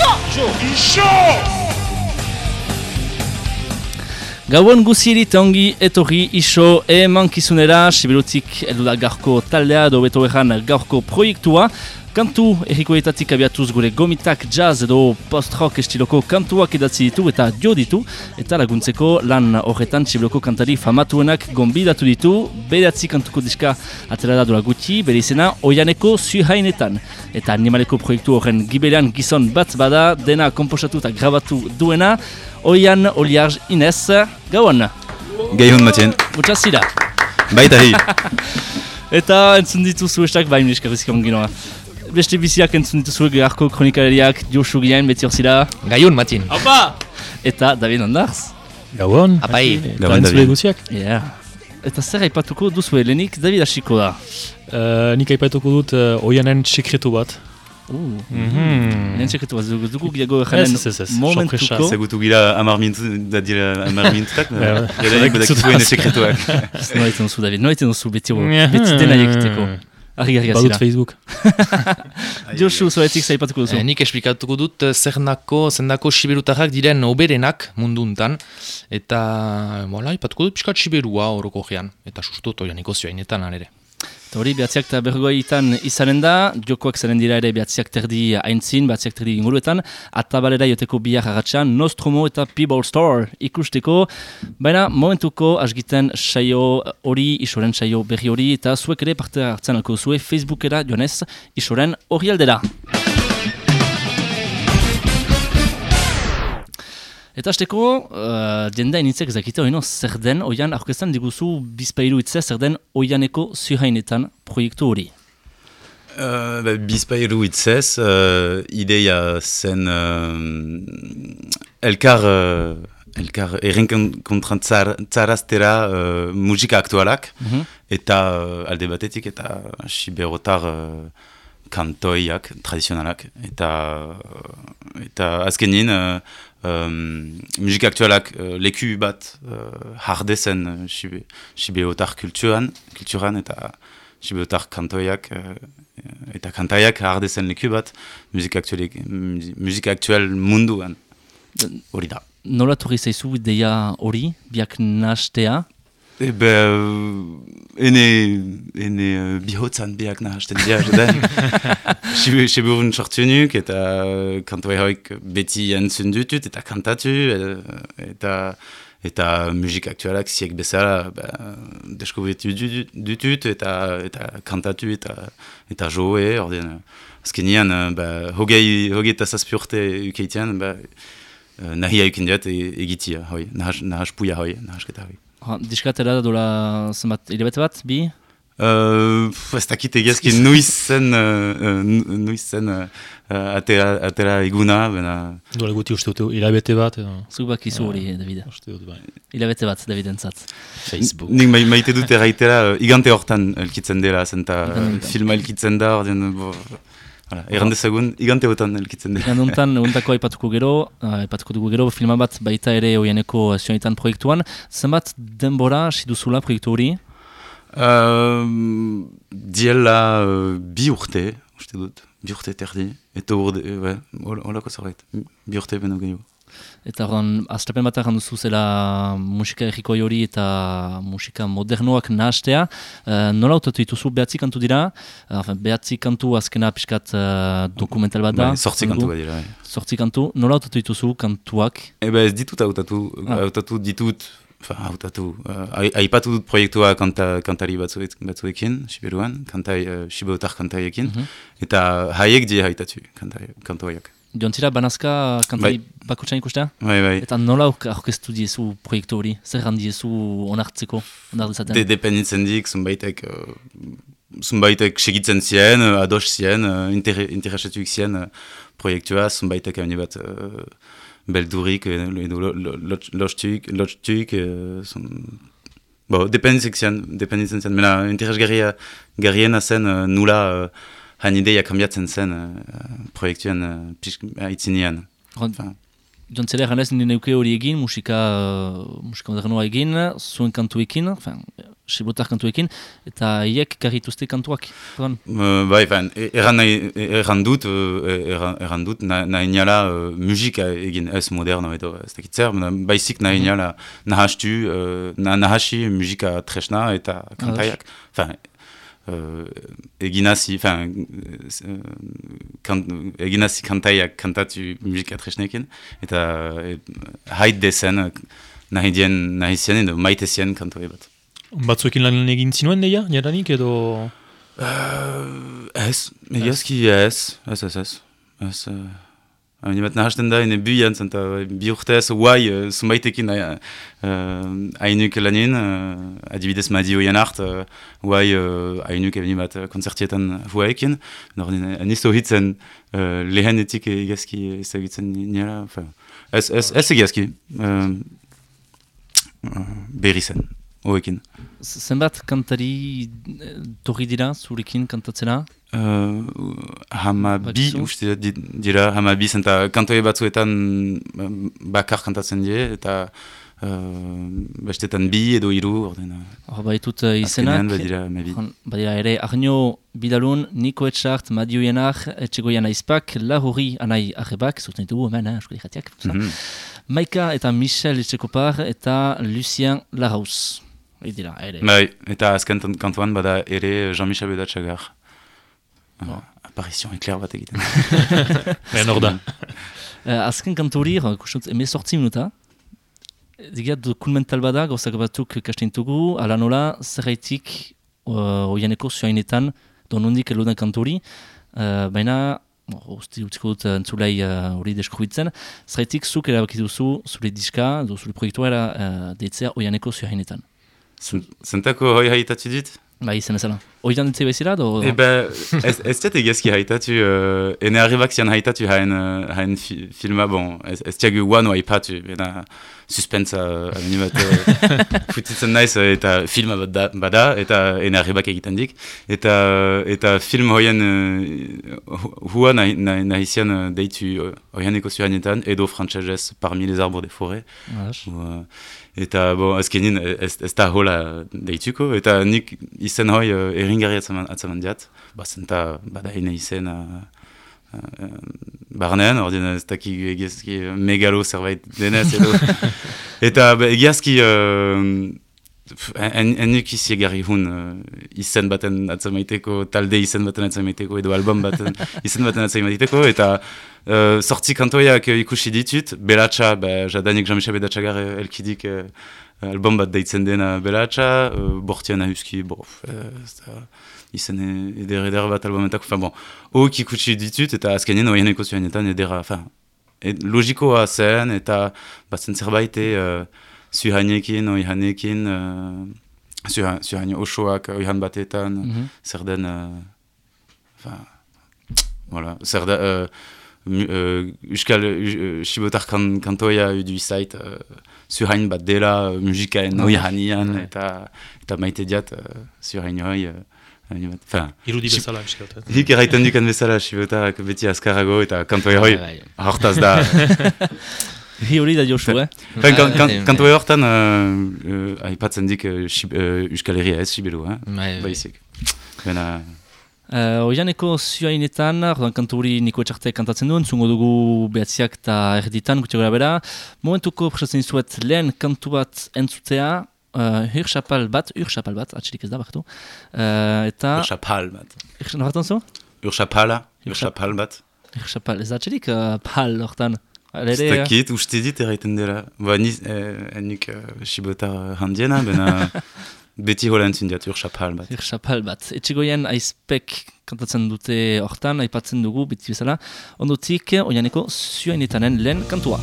Iso! Iso! Gauan guziri ongi etorri iso emankizunera, Siberutik edu da gaurko taldea, edo beto erran gaurko proiektua. Kantu errikoetatik abiatuz gure gomitak jazz edo post-rock estiloko kantuak edatzi ditu eta dio ditu. Eta laguntzeko lan horretan Siberoko kantari famatuenak gombidatu ditu. Beratzi kantuko diska atera da gutxi, bere izena Oianeko Zuhainetan. Eta animaleko proiektu horren giberean gizon bat bada, dena komposatu eta grabatu duena. Oian Oliarj Inez, gauan. Gaion Matien, Mutxaz zira. baita hi. Eta entzun dituzu estak bain eskerrizko onginoa. Beste biziak entzun dituzu geharko kronikalariak Josu Gian, beti hor zira. Gaiun, Matin. Opa! Eta David Ondarz. Gauan, Apai. Gauan, entzule David. guziak. Yeah. Eta zer aipatuko duzu helenik, David hasiko da. Uh, nik aipatuko dut uh, oianen sekretu bat. Uh, Mhm. Lehen sekretu bat, dugu- dugu giago janen ez, ez, ez. momentuko. Sorpresa. Zegutu gira amar minutu, da dira amar minutuak, Ja, jadanik badakizuen sekretuak. Noa iten duzu, David, noa iten duzu beti, Mhm. beti Argi argi Badut azira. Facebook. Josu, zoetik zer aipatuko duzu. Eh, nik esplikatuko dut eh, zer nako, zer nako siberutarrak diren oberenak munduntan. Eta, voilà, ipatuko dut pixkat siberua horoko gean. Eta sustu toianiko zioainetan ere. Hori, behatziak eta bergoitan izanen da, jokoak zaren dira ere behatziak terdi aintzin, behatziak terdi inguruetan, atabalera joteko bihar agatxan, Nostromo eta People Store ikusteko, baina momentuko asgiten saio hori, isoren saio berri hori, eta zuek ere parte hartzen alko zue Facebookera joanez, isoren hori aldera. Eta azteko, uh, jenda initzek zakite oino zer den, oian aurkeztan diguzu bizpairu itze zer den oianeko zuhainetan proiektu hori. Uh, ba, Bizpairu hitzez, uh, ideia zen uh, elkar, uh, elkar errenkontratzaraztera uh, musika aktualak, Mhm. eta uh, alde batetik eta siberotar uh, kantoiak, tradizionalak, eta, uh, eta azkenin uh, um, musika aktualak uh, leku bat uh, hardezen uh, sibe, siberotar kulturan, kulturan eta siberotar kantoiak uh, eta kantaiak hardezen leku bat musika aktualik, musika aktual munduan. Hori da. Nola torri zaizu ideia hori, biak nastea, E be, uh, ene, ene uh, bihotzan biak nahasten dira, jaden. Siburun sortu nuk, eta kantoai hoik beti entzun dutut, eta kantatu, eta eta musik aktualak ziek bezala ba, deskubritu dut- dutut, eta, eta kantatu, eta, eta joe, orden, azkenian, uh, ba, hogei, hogei eta zazpi urte ukeitean, ba, uh, nahi haikin diat e, egitia, hoi, nahas, nahas puia hoi, nahasketa hoi. Diskatera da dola zenbat, hilabete bat, bi? Uh, ez dakit egiazki nuiz zen, uh, uh, zen uh, uh, atera, atera eguna, bena... Dola guti uste dut, hilabete bat. Edo, Zuk bakizu hori, David. uste dut, bai. Hilabete bat, David entzat. Facebook. Nik mai, maite dut erraitera, uh, igante hortan elkitzen dela, zenta Igande. filma elkitzen da, ordean, bo, hala, errandezagun, igante hortan elkitzen dela. Egan duntan, untako aipatuko gero, uh, aipatuko dugu gero, filma bat baita ere oianeko zionetan proiektuan. Zenbat denbora siduzula proiektu hori? Uh, diela uh, bi urte, uste dut, bi urte terdi, eta urde, uh, hol- holako zerbait, bi urte beno gehiago. Eta horren, astapen bat erran duzu zela musika errikoi hori eta musika modernoak nahastea. Uh, nola hautatu dituzu behatzi kantu dira? Uh, behatzi kantu azkena pixkat uh, dokumental bat da. Bai, sortzi kantu bat dira, bai. Sortzi kantu. Nola hautatu dituzu kantuak? Eba ez ditut hautatu, Ah. hautatu ditut, fa, hautatu, uh, ai- aipatu dut proiektua kanta, kantari batzuek, batzuekin, Siberuan, kantai, uh, Siberutar kantaiekin, Mhm. eta haiek die haitatu, kantai, kantoiak. Joan zira, banazka kantari bakotxan ikustea? Bai, bai, Eta nola aurk- aurkeztu diezu proiektu hori? Zer handiezu onartzeko? Onar dezaten? de dependitzen dik, zunbaitek, uh, zunbaitek segitzen zien, uh, ados zien, uh, inter, interesatuik zien uh, proiektua, zunbaitek bat uh, beldurik, edo lo- lo- uh, zun- Bo, dependitzen zien, dependitzen zen, mena interesgarria garriena zen uh, nula uh, han ideia kambiatzen zen uh, proiektuen uh, aitzinean. Jontzela eganez nire neuke hori egin, musika, uh, musika modernoa egin, zuen kantuekin, enfin, sibotar kantuekin, eta hiek karrituzte kantuak. Uh, bai, fan, erran, nahi, erran dut, erran, dut, na- nahi niala uh, musika egin ez moderno edo ez dakit zer, baizik nahi niala nahastu, uh, na, nahasi musika tresna eta kantaiak. Enfin, eginazi, enfin, uh, kan, eginazi kantaiak kantatu musika tresnekin, eta hait dezen, uh, nahi dien, nahi zien edo maite zien kantoe bat. Batzuekin lan egin zinuen deia, jadanik, edo... Uh, ez, egiazki ez, ez, ez, ez. Ez, uh, Ni bat nahasten da, ene buian, zenta bi urtez, guai, uh, zumbaitekin uh, hainuk lanin, uh, adibidez madi oian hart, uh, guai uh, hainuk ebeni bat uh, konzertietan huaekin, nor anisto hitzen uh, lehenetik egazki ezagutzen enfin, ez, egiazki, uh, uh, berri zen, hoekin. Zenbat kantari eh, torri dira zurekin kantatzena? Uh, hama bi, uste dira, hama bi, zenta kantoe batzuetan uh, bakar kantatzen die, eta uh, bestetan bi edo hiru orden, uh, Hor baitut uh, izenak. badira badira ere, Arnio Bidalun, Niko Etxart, Madio Jenar, Etxegoian Aizpak, Lahori Anai Arrebak, zuten ditugu hemen, eh, asko dikatiak. Mhm. Maika eta Michel Etxekopar eta Lucien Laraus. Hoi dira, ere. Bai, eta azken kantuan bada ere Jean-Michel Bedatxagar. Uh, apparition ekler bat egiten. Ben hor da. Uh, azken kantori, kusut, eme sortzi minuta. Digat, dokumental bada, gauzak batzuk kastentugu, ala nola, zerraitik uh, oianeko zuainetan, donondik eludan kantori, uh, baina, uste utziko dut uh, entzulei uh, hori deskruitzen, zerraitik zuk erabaki duzu zure diska, zure proiektua uh, deitzea oianeko zuainetan. Zen- Zentako hoi haitatu dit? Ba, izan ezala. Oian ditze bezala, do... Eba, ez, ez tiat haitatu, uh, ene arribak zian haitatu hain, uh, hain fi, filma, bon, ez, ez tiagu guano haipatu, bena suspensa ameni bat uh, futitzen naiz uh, eta filma bat da, bada, eta ene arribak egiten dik, eta, eta film hoien uh, hua nahi, nahi, nahi zian uh, deitu uh, zuhanetan, edo parmi les arbres des forêts, Adas. Ua, eta bo, azkenin ez, ez da hola deituko, eta nik izen hoi uh, eringarri atzaman, atzaman diat, ba, zenta bada ene izen uh, uh, barnean, ordin ez daki egiazki megalo zerbait denez edo. eta ba, egiazki uh, enuk izi egarri hun uh, izen baten atzamaiteko, talde izen baten atzamaiteko, edo album baten izen baten atzamaiteko, eta uh, sortzi kantoiak uh, ikusi ditut, belatxa, ba, jadanik Jean-Michel Bedatxagar elkidik uh, album bat deitzen dena belatxa, uh, bortian ahuski, bof, uh, izen e- eder eder bat albumetako, enfin bon, hoek ikusi ditut, eta azkenean oianeko zuenetan edera, enfin, ed, logikoa zen, eta batzen zerbait, uh, zuhanekin, oihanekin, uh, zuha- zuhane osoak oihan batetan, Mhm. zer den, uh, enfin, voilà, zer da, uh, mu- uh, Euskal uh, Sibotar kan, kantoia du izait, uh, zuhain bat dela, uh, musikaen Ah, oihanian, eta, eta maite diat, uh, zuhain hoi, uh. Enfin, Irudi bezala, pixkat. hik erraiten dukan bezala Sibotarak beti azkarago, eta kantoi hoi, hortaz da. Hi hori da Josu, eh? Enfin, kan, kan, bai. hortan, uh, uh, aipatzen dik uh, Sib- uh, Euskal Herria ez, Sibelu, eh? Bai, bai. Baizik. Bena, Uh, Oianeko zioainetan, ordan kanturi niko etxartek kantatzen duen, zungo dugu behatziak eta erditan, gutxi gara bera. Momentuko presatzen zuet lehen kantu bat entzutea, uh, hirxapal bat, hirxapal bat, atxerik ez da, bakatu. Uh, eta... Urxapal bat. Hirx- Nabartan zu? Urxapala, Urxa- Urxapal bat. Hirxapal, ez da atxerik uh, pal hortan. Hala Ez dakit, uste dit erraiten dela. Ba, niz, eh, enik uh, Sibotar handiena, bena beti hola entzun diat Urxapal bat. Hirxapal bat. Etxigoien aizpek kantatzen dute hortan, aipatzen dugu, beti bezala. Ondotik, oianeko zioainetanen lehen kantua.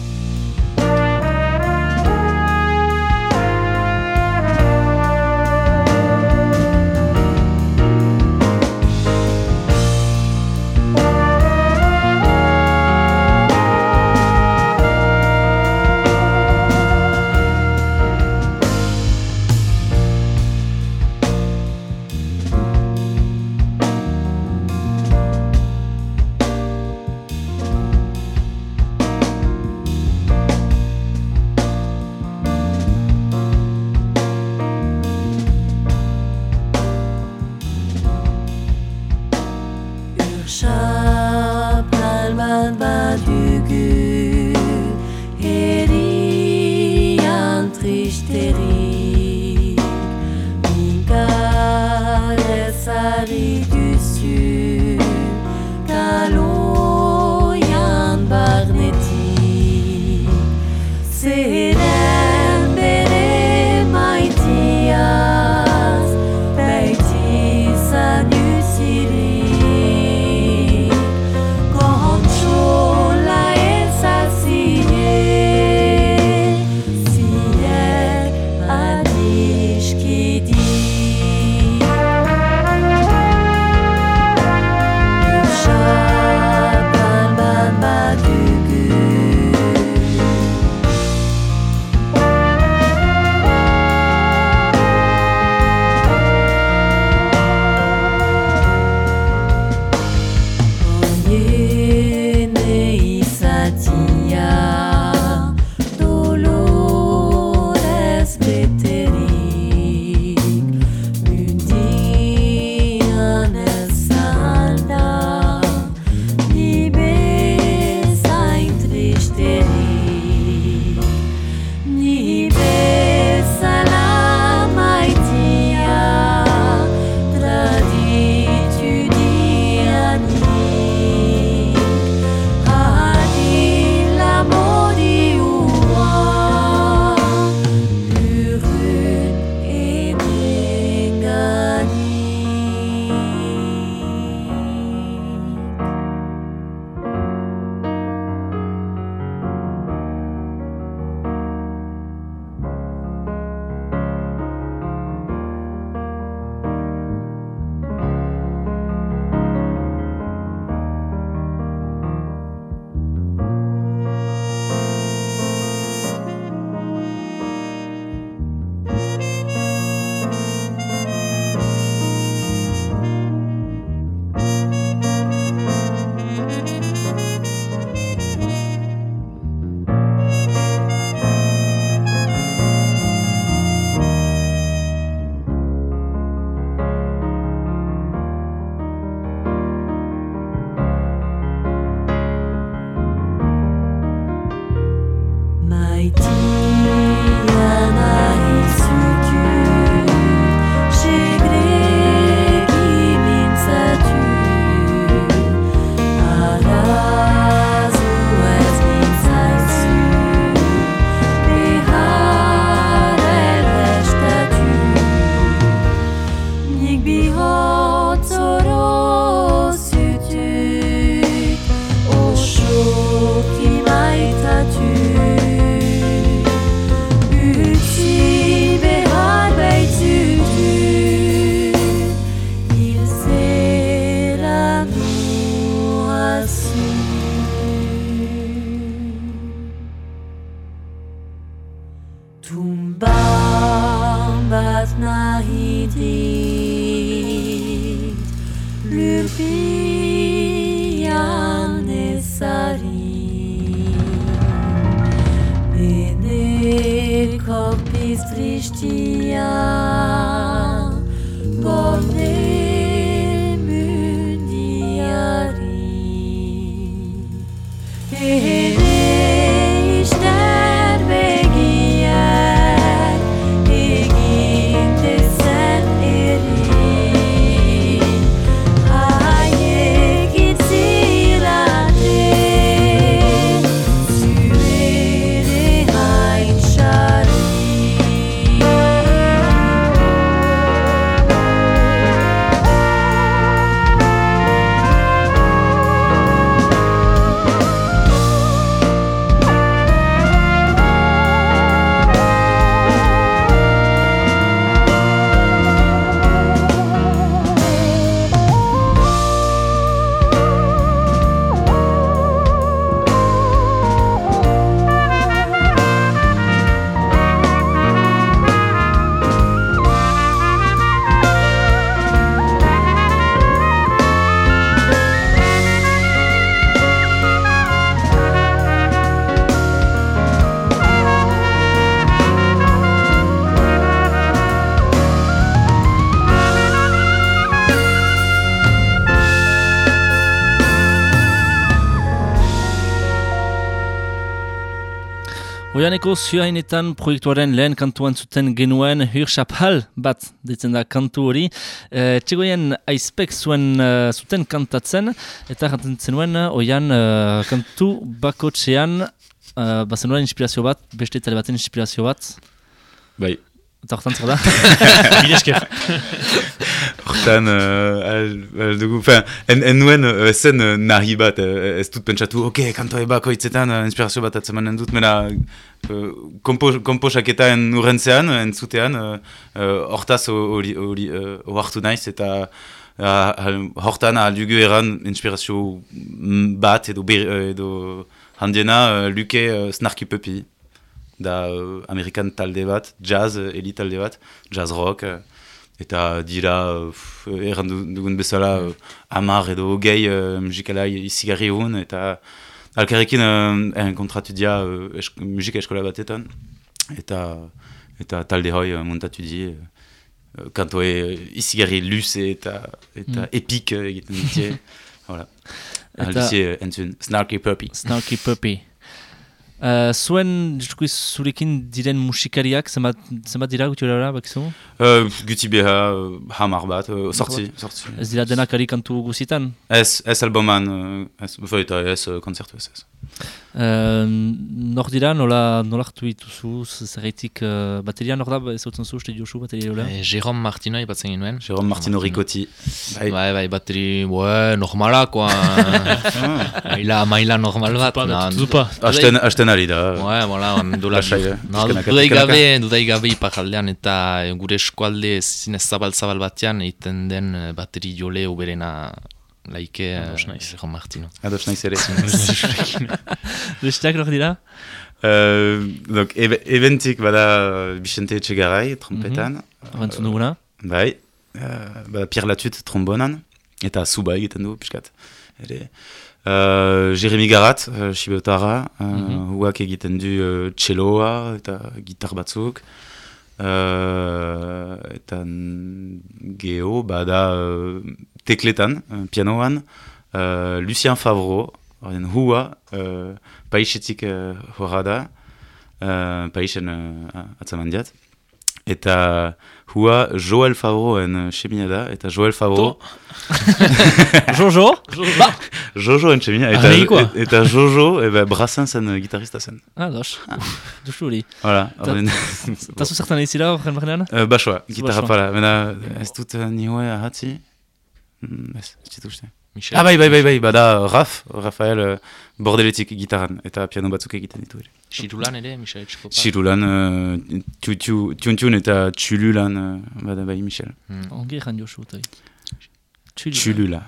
vedit iubirea nesărit. Bine. Hey, hey. Oianeko zioainetan proiektuaren lehen kantuan zuten genuen Hirschapal bat ditzen da kantu hori. E, Txegoien aizpek zuen uh, zuten kantatzen eta jantzen zenuen oian uh, kantu bako txean uh, bazen inspirazio bat, beste tale baten inspirazio bat. Bai, Eta hortan zer da? Bilesker. hortan, uh, al, al dugu, fin, en, en nuen zen nahi bat, ez dut pentsatu, ok, kantoe bako hitzetan, inspirazio bat atzemanen dut, mena, uh, kompo, komposaketaen urrentzean, entzutean, hortaz uh, ohartu naiz, eta hortan aldugu eran inspirazio bat edo, edo handiena uh, luke uh, snarky puppy da uh, Amerikan talde bat, jazz, uh, eli talde bat, jazz rock, uh, eta dira, uh, erran dugun bezala, uh, amar edo hogei uh, musikala izigarri egun, eta alkarrekin uh, kontratu dia uh, esk musika eskola batetan, eta, eta talde hoi uh, montatu di, uh, kantoe izigarri luze eta, eta Mm. epik uh, egiten ditie, voilà. Aldizie entzun, Snarky Puppy. Snarky Puppy. Uh, zuen, justukiz, zurekin diren musikariak, zenbat, zenbat dira guti horara, bakizu? Uh, guti beha, uh, hamar bat, uh, sortzi, sortzi. Ez dira denak ari kantu guzitan? Ez, ez albuman, uh, ez, eta ez uh, konzertu ez ez. Uh, nor dira, nola, nola hartu dituzu, zerreitik uh, bateria nor da, ez hautzen zu, uste Josu bateria dola? E, Jérôme Martino ipatzen genuen. Jérôme Martino Ricotti. Bai. Bai, bai, bateri, ouais, normala, quoi. maila, maila normal bat. Tutupa. Asten, asten ari da. Ouais, voilà, on dola... Eh? Dudai gabe, dudai gabe iparaldean eta eh, gure eskualde zinez zabal-zabal batean egiten den eh, bateri jole uberena laike Ados uh, naiz. Jérôme Martino. Ados naiz ere. Besteak nor dira? uh, donc, ebe, eventik bada Vicente Etxegaray, trompetan. Horrentzun duguna? Bai. Uh, bada Pierre Latut, trombonan. Eta Suba egiten du, pixkat. Ere. Uh, Jeremy Garat, uh, Shibotara, uh, Mhm. huak egiten du uh, celloa eta gitar batzuk. Uh, eta geho, bada uh, tekletan, uh, pianoan, uh, Lucien Favreau, orden hua, uh, paixetik uh, horra da, uh, paixen uh, atzaman diat. Eta hua Joel Favreauen uh, semina da, eta Joel Favreau, Jojo? Jojo en semina, eta, et- eta Jojo, ebe, Brassens-en uh, gitarrista zen. Ah, dos. Duzu hori. Voilà, Ta- orden... Eta zu zertan egizira horren barrenean? Uh, basoa, gitarra pala, mena ez dut uh, nihoe ahatzi? Mm, ez, ez ditut uste. Michel. Ah, bai, bai, bai, bai, bada Raf, Rafael uh, bordeletik gitaran, eta piano batzuk egiten ditu ere. Xirulan ere, Michel Etxekopa. Xirulan, uh, tiun-tiun eta txululan, uh, bada bai Michel. Mm. Ongi ezan Josu, eta Txulu. Txulula.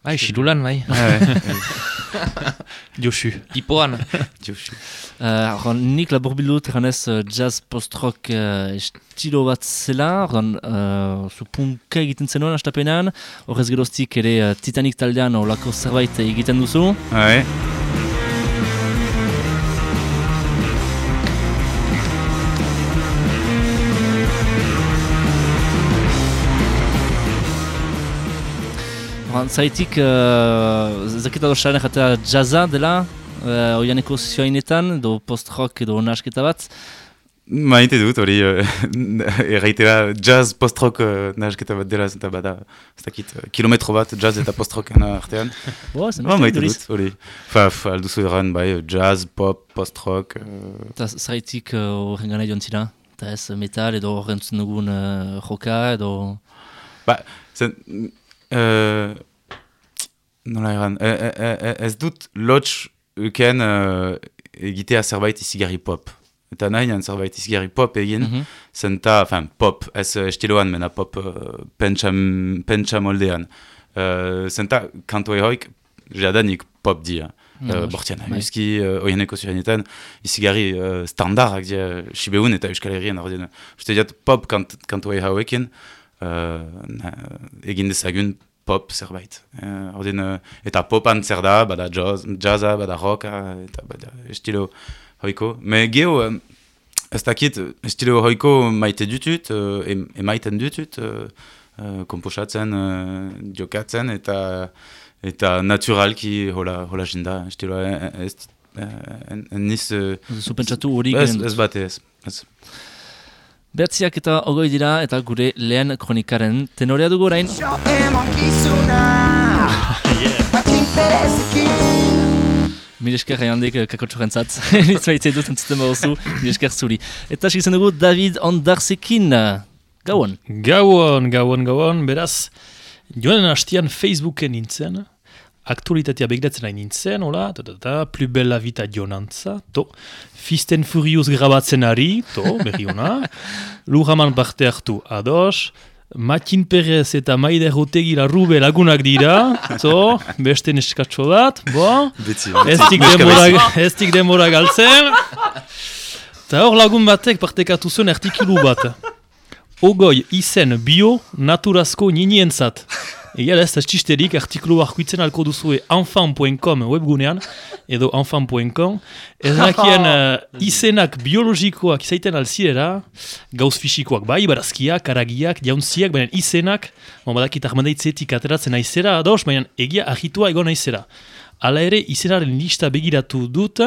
Bai, Xirulan, bai. Ah, ouais. Josu. Ipoan. Txuxu. Uh, ordan, nik laburbildut eganez uh, jazz post-rock uh, estilo bat zela, ordan, uh, zu punka egiten zenuen astapenean, horrez geroztik ere uh, Titanic taldean olako zerbait egiten duzu. Ah, zaitik, uh, zaketa dosaren jatea dela, uh, oianeko zioainetan, edo post-rock edo nasketa bat. Maite dut, hori, uh, erraitera jazz post-rock uh, nahasketa bat dela, eta bada, ez dakit, uh, kilometro bat jazz eta post-rockena artean. Bo, zen Ba, maite dut, hori. Alduzu erran, bai, jazz, pop, post-rock, uh, Eta zaitik uh, horren gana joan zira. Eta ez metal edo horren dugun uh, joka edo... zen, uh, nola erran, e, e, e, e- ez dut lotx uken uh, egitea zerbait izigarri pop. Eta nahi nian zerbait izigarri pop egin, Mhm. zenta, enfin, pop, ez uh, estiloan, mena pop uh, pentsa, pentsa moldean. Uh, zenta, jadanik pop dia. Ja, Uh, Bortian bai. Amuski, uh, oianeko zuranetan, izigarri uh, standardak dia Sibeun eta Euskal Herrian ordien. Uste diat pop kant, kantoei hauekin, uh, na, egin dezagun pop zerbait. Uh, ordien, uh, eta popan zer da, bada jazz, jazza, bada rocka, eta bada estilo hoiko. Me geho, um, ez dakit, estilo hoiko maite dutut, uh, em, emaiten dutut, uh, uh, komposatzen, uh, jokatzen, eta eta naturalki hola, hola jinda, estiloa, ez, Uh, en, en niz... Uh, Duzu pentsatu hori ez, ez bate ez. ez. Bertziak eta ogoi dira eta gure lehen kronikaren tenorea dugu orain. Miresker jaiandik kakotxoren zat, nitzbaitzei dut entzuten baduzu, miresker zuri. Eta segitzen dugu David Ondarzekin, gauan. Gauan, gauan, gauan, beraz, joan hastian Facebooken nintzen, aktualitatea begiratzen nahi nintzen, hola, ta, ta, ta, plus bella vita jonantza, to, Fisten Furious grabatzen ari, to, berri ona, Lujaman parte hartu ados, Matin Perez eta Maider Otegi larrube lagunak dira, to, beste neskatxo bat, bo, ez dik demora, galtzen. Eta hor lagun batek partekatu zuen artikulu bat. Ogoi izen bio naturazko ninientzat. Egia da ez da txisterik artikulu arkuitzen alko duzue enfant.com webgunean edo enfant.com ez dakien uh, izenak biologikoak izaiten alzirera gauz fisikoak bai, barazkiak, karagiak, jauntziak, baina izenak bon, badakit ahmandaitzetik ateratzen aizera ados, baina egia ahitua egon aizera. Hala ere, izenaren lista begiratu dut,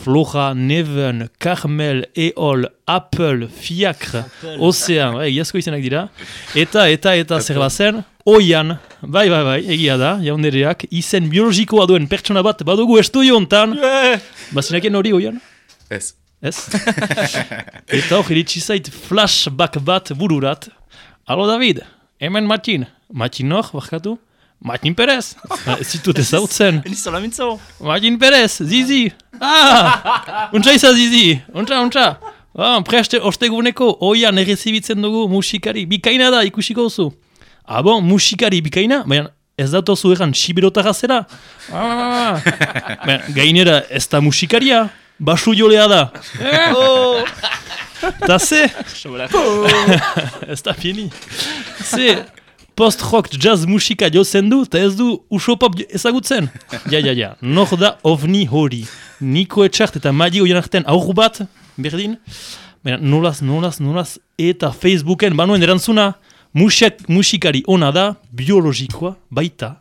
Flora, Neven, Carmel, Eol, Apple, Fiacre, Ocean, bai, egiazko izenak dira, eta, eta, eta, zer bazen, Oian, bai, bai, bai, egia da, jaundereak, izen biologikoa duen pertsona bat badugu estudio hontan. Bazinakien hori oian? Ez. Ez? eta hor iritsi zait flashback bat bururat. Alo David, hemen Martin. Martin nor, barkatu? Martin Perez. Ez zitut ezautzen. Enizola mintzo. Martin Perez, Zizi. Ah! Untsa izan Zizi. Untsa, untsa. Ah, preste osteguneko oian errezibitzen dugu musikari. Bikaina da, ikusiko duzu. Ah bon, musikari bikaina? Baina ez datozu egan siberotara zera? Ah! Baina gainera ez da musikaria. Basu jolea da. Eh? Oh! Ta ze? ez da fini. Ze, post-rock jazz musika jozen du, eta ez du usopop ezagutzen. Ja, ja, ja, nor da ovni hori. Niko etxart eta madi hoien artean aur bat, berdin. Baina nolaz, nolaz, nolaz, eta Facebooken banuen erantzuna, musik, musikari ona da, biologikoa baita.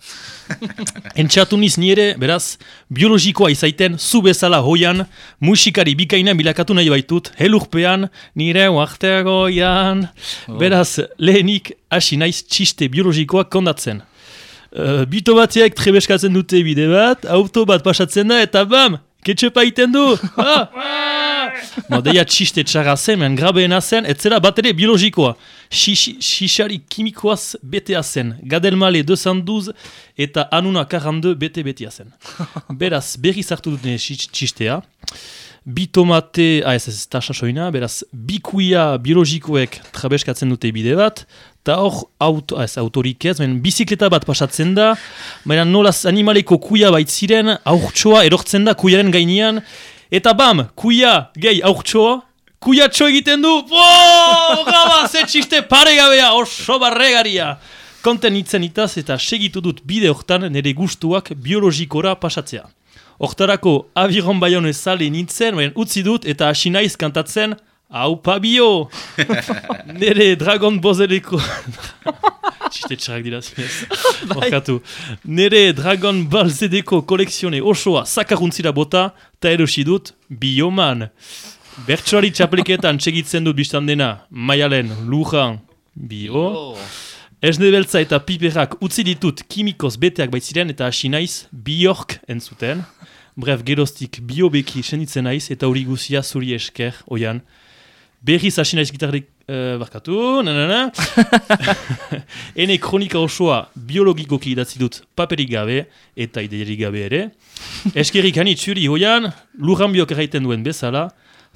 Entxatu niz nire, beraz, biologikoa izaiten, zu bezala hoian, musikari bikaina bilakatu nahi baitut, helurpean, nire uarteagoian. Beraz, lehenik hasi naiz txiste biologikoak kondatzen. Uh, bito batziak trebeskatzen dute bide bat, auto bat pasatzen da, eta bam, ketxepa iten du! Ah! Mo, deia txiste txarra zen, mehan grabeena zen, ez zera bat ere biologikoa. Xixari kimikoaz betea zen. Gadelmale 212 eta Anuna 42 bete betea zen. Beraz, berri zartu dut nire txis- txistea. Bi tomate, ah ez ez tasasoina, beraz, bi kuia biologikoek trabeskatzen dute bide bat, eta hor, auto, ez autorik ez, men, bizikleta bat pasatzen da, baina nolaz animaleko kuia baitziren, aurtsoa erortzen da kuiaren gainean, eta bam, kuia gehi aurtsoa, kuia txo egiten du, bo, gaba, ze txiste paregabea, oso barregaria. Konten hitzen itaz eta segitu dut bide hortan nire gustuak biologikora pasatzea. Hortarako abiron baion ezale nintzen, baina utzi dut eta hasi naiz kantatzen Hau pabio! Nere Dragon Bozeleko... Txiste txarrak dira zinez. Horkatu. Nere Dragon Ball Zedeko kolekzione osoa sakaruntzira bota, eta erosi dut bioman. Bertsoari txapeliketan txegitzen dut biztan dena, maialen, lujan, bio. Esne beltza eta piperak utzi ditut kimikoz beteak baitziren eta hasi naiz biork entzuten. Bref, geroztik biobeki senditzen naiz eta hori guzia zuri esker, oian. Berriz hasi naiz gitarrik uh, barkatu, nanana. Ene kronika osoa biologikoki idatzi dut paperik gabe eta ideirik gabe ere. Eskerik hani txuri hoian, lurran biok erraiten duen bezala,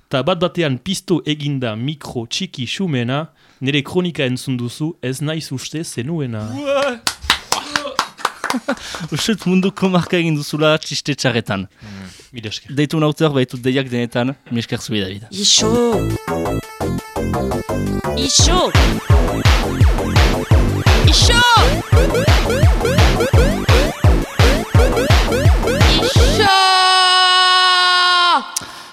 eta bat batean piztu eginda mikro txiki xumena, nire kronika entzun duzu ez naiz uste zenuena. Usut munduko marka egin duzula txiste txarretan. Mila esker. Deitu nauter baitut deiak denetan, mieskar zubi David. Ixo Ixo Ixo Ixo Iso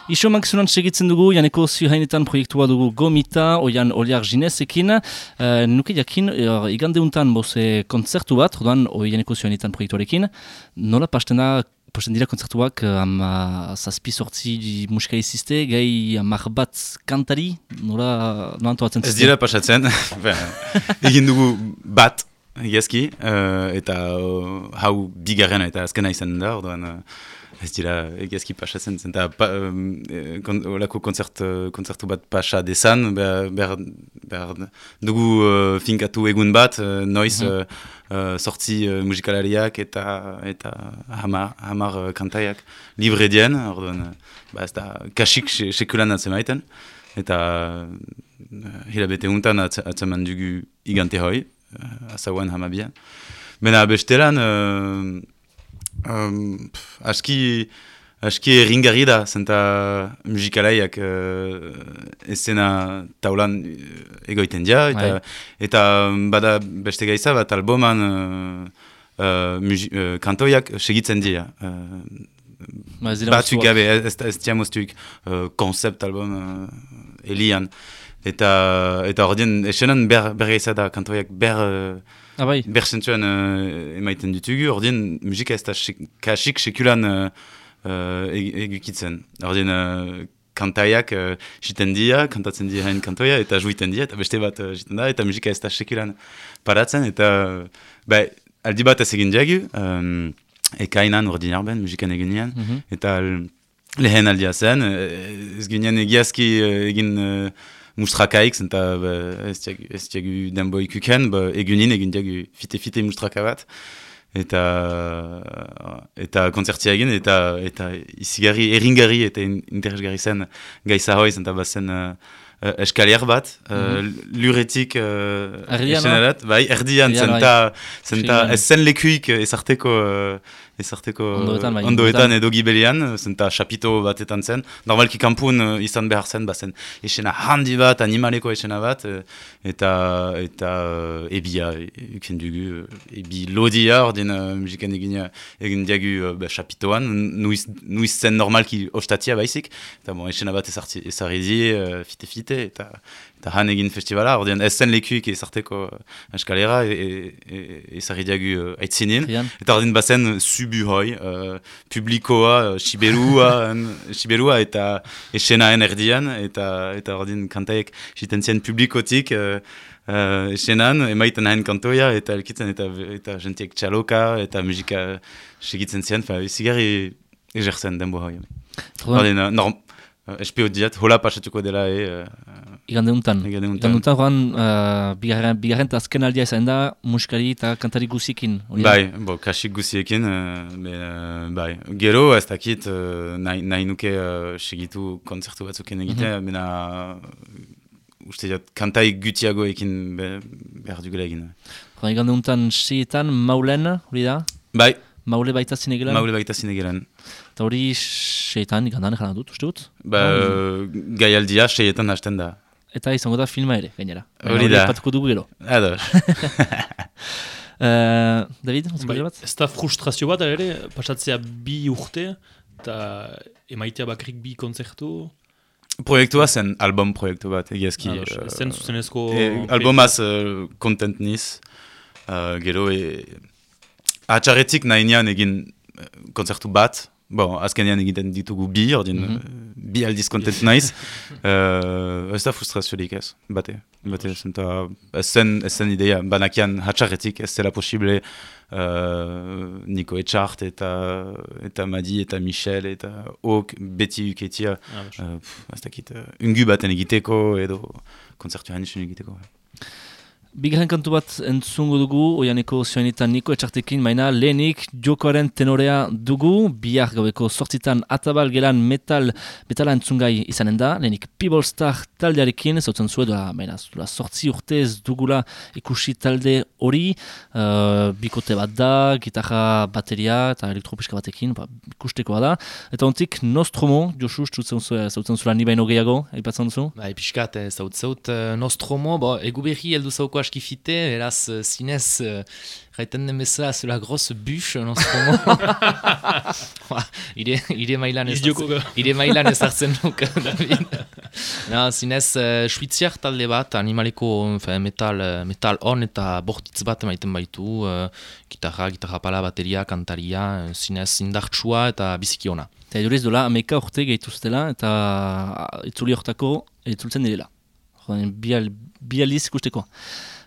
makizunan segitzen dugu, janeko zihainetan proiektua dugu gomita, oian oliar jinezekin. Uh, nuke jakin, uh, igande untan boze kontzertu bat, rodan oi janeko proiektuarekin. Nola pasten da posten dira kontzertuak uh, ama zazpi sortzi musikari ziste, gai amak bat kantari, nola, nola antolatzen Ez dira pasatzen, egin dugu bat, egiazki, uh, eta uh, hau bigarrena eta azkena izan da, orduan uh, ez dira egiazki pasatzen zen, eta pa, kon, olako kontzert, kontzertu bat pasa desan, behar, behar, behar dugu uh, finkatu egun bat, uh, noiz sortzi uh, musikalariak eta eta hamar, hamar uh, kantaiak libre dien, orduan, uh, ba ez da kasik se- sekulan atzemaiten, eta uh, hilabete untan atz, atzeman dugu igante hoi, uh, azauan hamabian. Bena bestelan, uh, um, pff, aski, aski erringarri da, zenta musikalaiak uh, esena taulan uh, egoiten dira, eta, Bai. eta bada beste gaiza bat alboman uh, uh, uh, kantoiak segitzen dira. Uh, Ba, batzuk gabe, ez, ez diamoztuik uh, koncept album uh, elian. Eta, eta ordien, esenan ber, ber gaiza da, kantoiak ber, uh, Ah, bai, uh, emaiten ditugu, ordien musika ez da kasik sekulan uh, uh, eg- egukitzen. Ordien, uh, kantaiak uh, jiten dira, kantatzen dira hain kantoia, eta juiten dira, eta beste bat uh, jiten da, eta musika ez da sekulan paratzen, eta ba, aldi bat ez egin diagu, um, ekainan ordinar ben, musikan egin nian, Mhm. eta l- lehen aldia zen, ez ginen egiazki egin uh, mustrakaik, zenta ba, ez diagu- ez diagu denbo ikuken, ba, egunin egin diagu fite-fite mustraka bat, eta eta kontzertzia egin, eta eta izigarri, erringarri eta in- interesgarri zen gaiza hoi, zenta bazen uh, uh, eskalier bat, uh, luretik uh, Erdian, esenarat, bai, erdian, Erdian, zenta, zenta ez zen lekuik ezarteko uh, ezarteko Ondoetan, bai, ondoetan ondoetan. edo gibelian, zenta chapito batetan zen. Normalki kanpun uh, izan behar zen, bazen esena handi bat, animaleko esena bat, eh, eta eta ebia uken dugu, ebi lodia ordin musikan egin, egin diagu ba, chapitoan, nuiz, nuiz zen normalki ostatia baizik, eta bon, esena bat ezarri di, fite-fite, eta eta han egin festivala, ordean ez zen lekuik ezarteko uh, eskalera, e, e, e, ezarri diagu uh, aitzinin. Eta ordin bazen subu hoi, uh, publikoa, siberua, eta esenaen erdian, eta eta ordin kantaiek jiten zien publikotik uh, uh, esenan, emaiten hain kantoia, eta elkitzen, eta, eta jentiek txaloka, eta musika segitzen zien, fa, izigarri egertzen denbo hoi. Orduan, Ordin, uh, norm, uh, espeo diat, hola pasatuko dela, e, uh, igande untan. Igande untan. Igande untan, joan, uh, bigarren, bigarren eta azken aldia izan da, musikari eta kantari da? Bai, bo, kasik guziekin, uh, be, uh, bai. Gero, ez dakit, uh, nahi, nahi nuke uh, segitu kontzertu batzuken egitea, bena uh, uste dut, kantai gutiago ekin be, behar dugula egin. Joan, igande untan, seietan, maulen, hori da? Bai, Maule baita zinegelan? maule baita zinegeran. Eta hori seietan, igandan jana dut, uste dut? Ba, uh, gaialdia seietan hasten da. Eta izango da filma ere, gainera. Hori da. aipatuko dugu gero. Ados. Uh, David, Bai, bat? ez da frustrazio bat ere, pasatzea bi urte, eta emaitea bakrik bi kontzertu. proiektua zen album proiektu bat, egiazki. Uh, ez zen zuzenezko... E, albumaz uh, content niz, uh, gero e, atxarretik nahi egin kontzertu bat, bon, azkenean egiten ditugu bi, ordin Mhm. uh, bi aldiz content naiz, uh, ez da frustraziorik ez, bate, bate, zenta, ez zen, ez zen ideia, banakian atxarretik ez zela posible uh, Niko Etxart eta, eta Madi eta Michel eta ok beti uketia, Ados. uh, pff, ez dakit, uh, ungu baten egiteko edo kontzertu hainitxun egiteko. Bigarren kantu bat entzungo dugu, oianeko zioanetan niko etxartekin, maina lehenik jokoaren tenorea dugu, bihar gaueko sortzitan atabal gelan metal, metala entzungai izanen da, lehenik People taldearekin, zautzen zuen doa, maina, zuela sortzi urtez dugula ikusi talde hori, uh, bikote bat da, gitarra, bateria eta elektropiska batekin, ba, ikustekoa da, eta ontik Nostromo, Josu, zautzen zuela ni baino gehiago, aipatzen duzu? Bai, pixkat, ez zaut zaut, Nostromo, bo, egu berri heldu aski fite, eraz, uh, zinez, gaiten den bezala, zela grosse bûche, Nostromo. Ba, ire, ire mailan ez ire mailan ez hartzen duk, David. Na, zinez, uh, suiziak talde bat, animaleko fe, metal, eh, metal on eta bortitz bat maiten baitu, uh, gitarra, gitarra pala, bateria, kantaria, zinez indartsua eta biziki ona. Eta eduriz dola, ameka urte gehituztela eta itzuli hortako itzultzen direla. Joden, bi, al, bi aldiz ikusteko.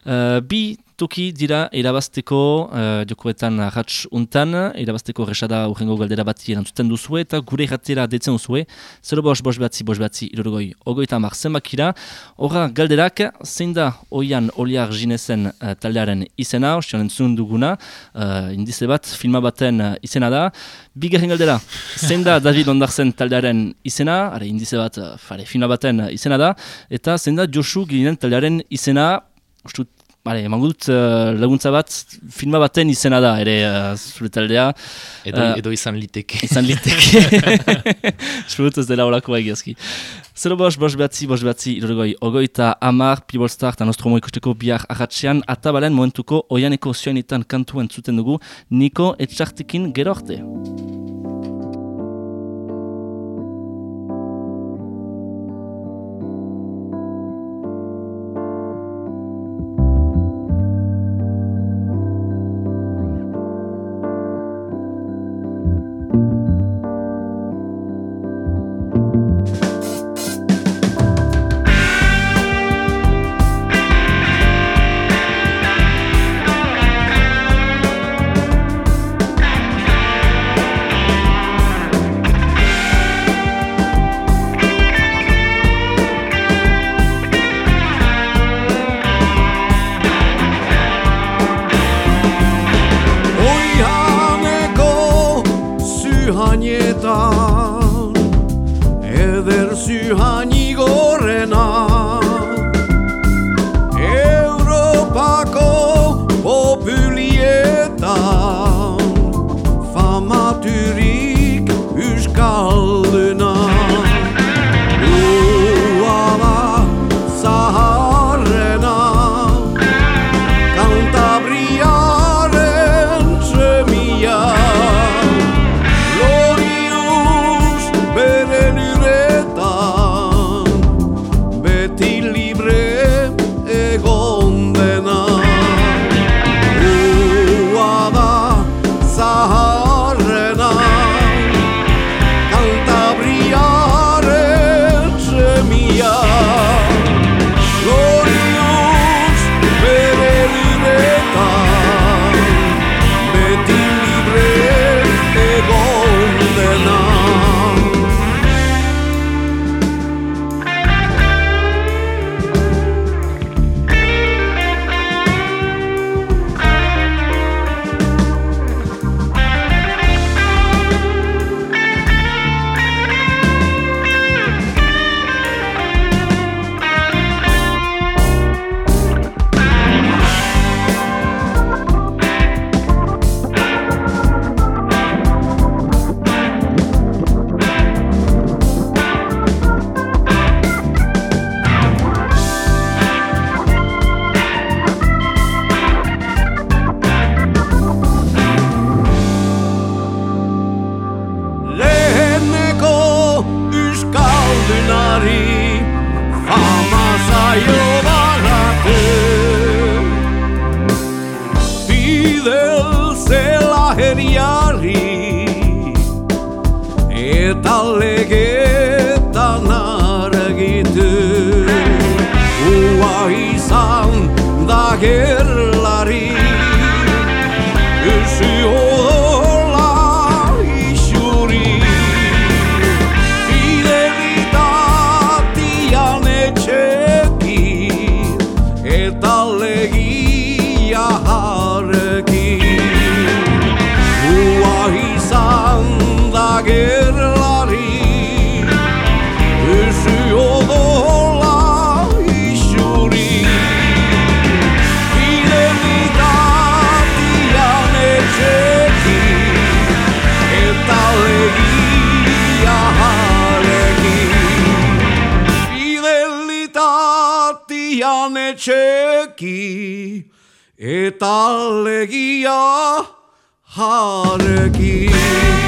Uh, bi toki dira irabazteko uh, jokoetan ratx untan, irabazteko resada urrengo galdera bati erantzuten duzue, eta gure irratera detzen duzue, 0 bos, bos batzi, bos batzi, irorgoi, ogoita mar zenbakira, horra galderak, zein da oian oliar jinezen uh, taldearen izena, ostion entzun duguna, uh, indize bat, filma baten uh, izena da, bigarren galdera, zein da David Ondarzen taldearen izena, are, indize bat, uh, fare, filma baten uh, izena da, eta zein da Josu Gilinen taldearen izena, Ustut, bale, eman dut uh, laguntza bat, filma baten izena da, ere uh, zure taldea. Edo, Uh, edo izan liteke. Izan liteke. Zurut ez dela horako egiazki. Zero bos, bos behatzi, bos behatzi, irurgoi, ogoita amar, Pibolstar eta Nostromo ikusteko bihar ahatzean, atabalen momentuko oianeko zioanetan kantu entzuten dugu, Niko etxartikin gero arte. Etxeki Eta legia jarreki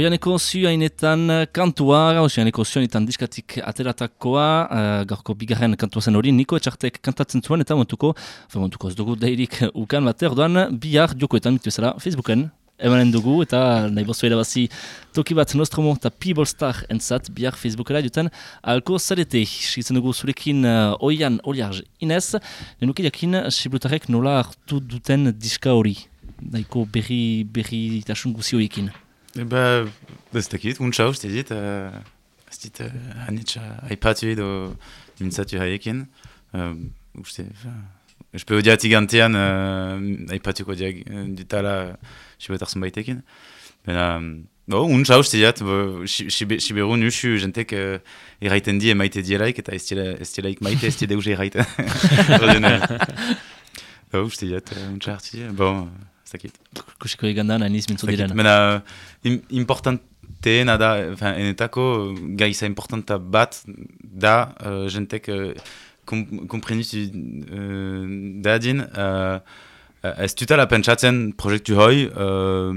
Oianeko zioainetan kantua, oianeko zioainetan diskatik ateratakoa, uh, gaurko bigarren kantua zen hori, niko etxartek kantatzen zuen, eta montuko, montuko ez dugu dairik ukan bat. Erdoan, bihar jokoetan mitu ezara Facebooken, emanen dugu, eta nahi bozu erabazi toki bat Nostromo eta People Star entzat, bihar Facebookera duten, alko zarete, segitzen dugu zurekin uh, oian oliarz inez, nenuki jakin, siblutarek nola hartu duten diska hori, nahiko berri, berri tasun guzioekin. E ba, ez dakit, untsa uste dit, uh, ez dit, uh, hanitza aipatu edo mintzatu haiekin. Uh, uste, espe odiatik gantean uh, aipatuko diag ditala sibetarzen baitekin. Bena, bo, untsa uste dit, siberu nusu jentek uh, erraiten di emaite dielaik, eta ez dielaik maite ez diela deus erraiten. Uste dit, untsa hartu dit, bon, ez dakit. Kusiko egandan, aniz mintzu importanteena da, enfin, enetako gaiza importanta bat da, uh, jentek uh, kom, komprenitu uh, dadin, uh, ez tutala pentsatzen proiektu hoi, uh,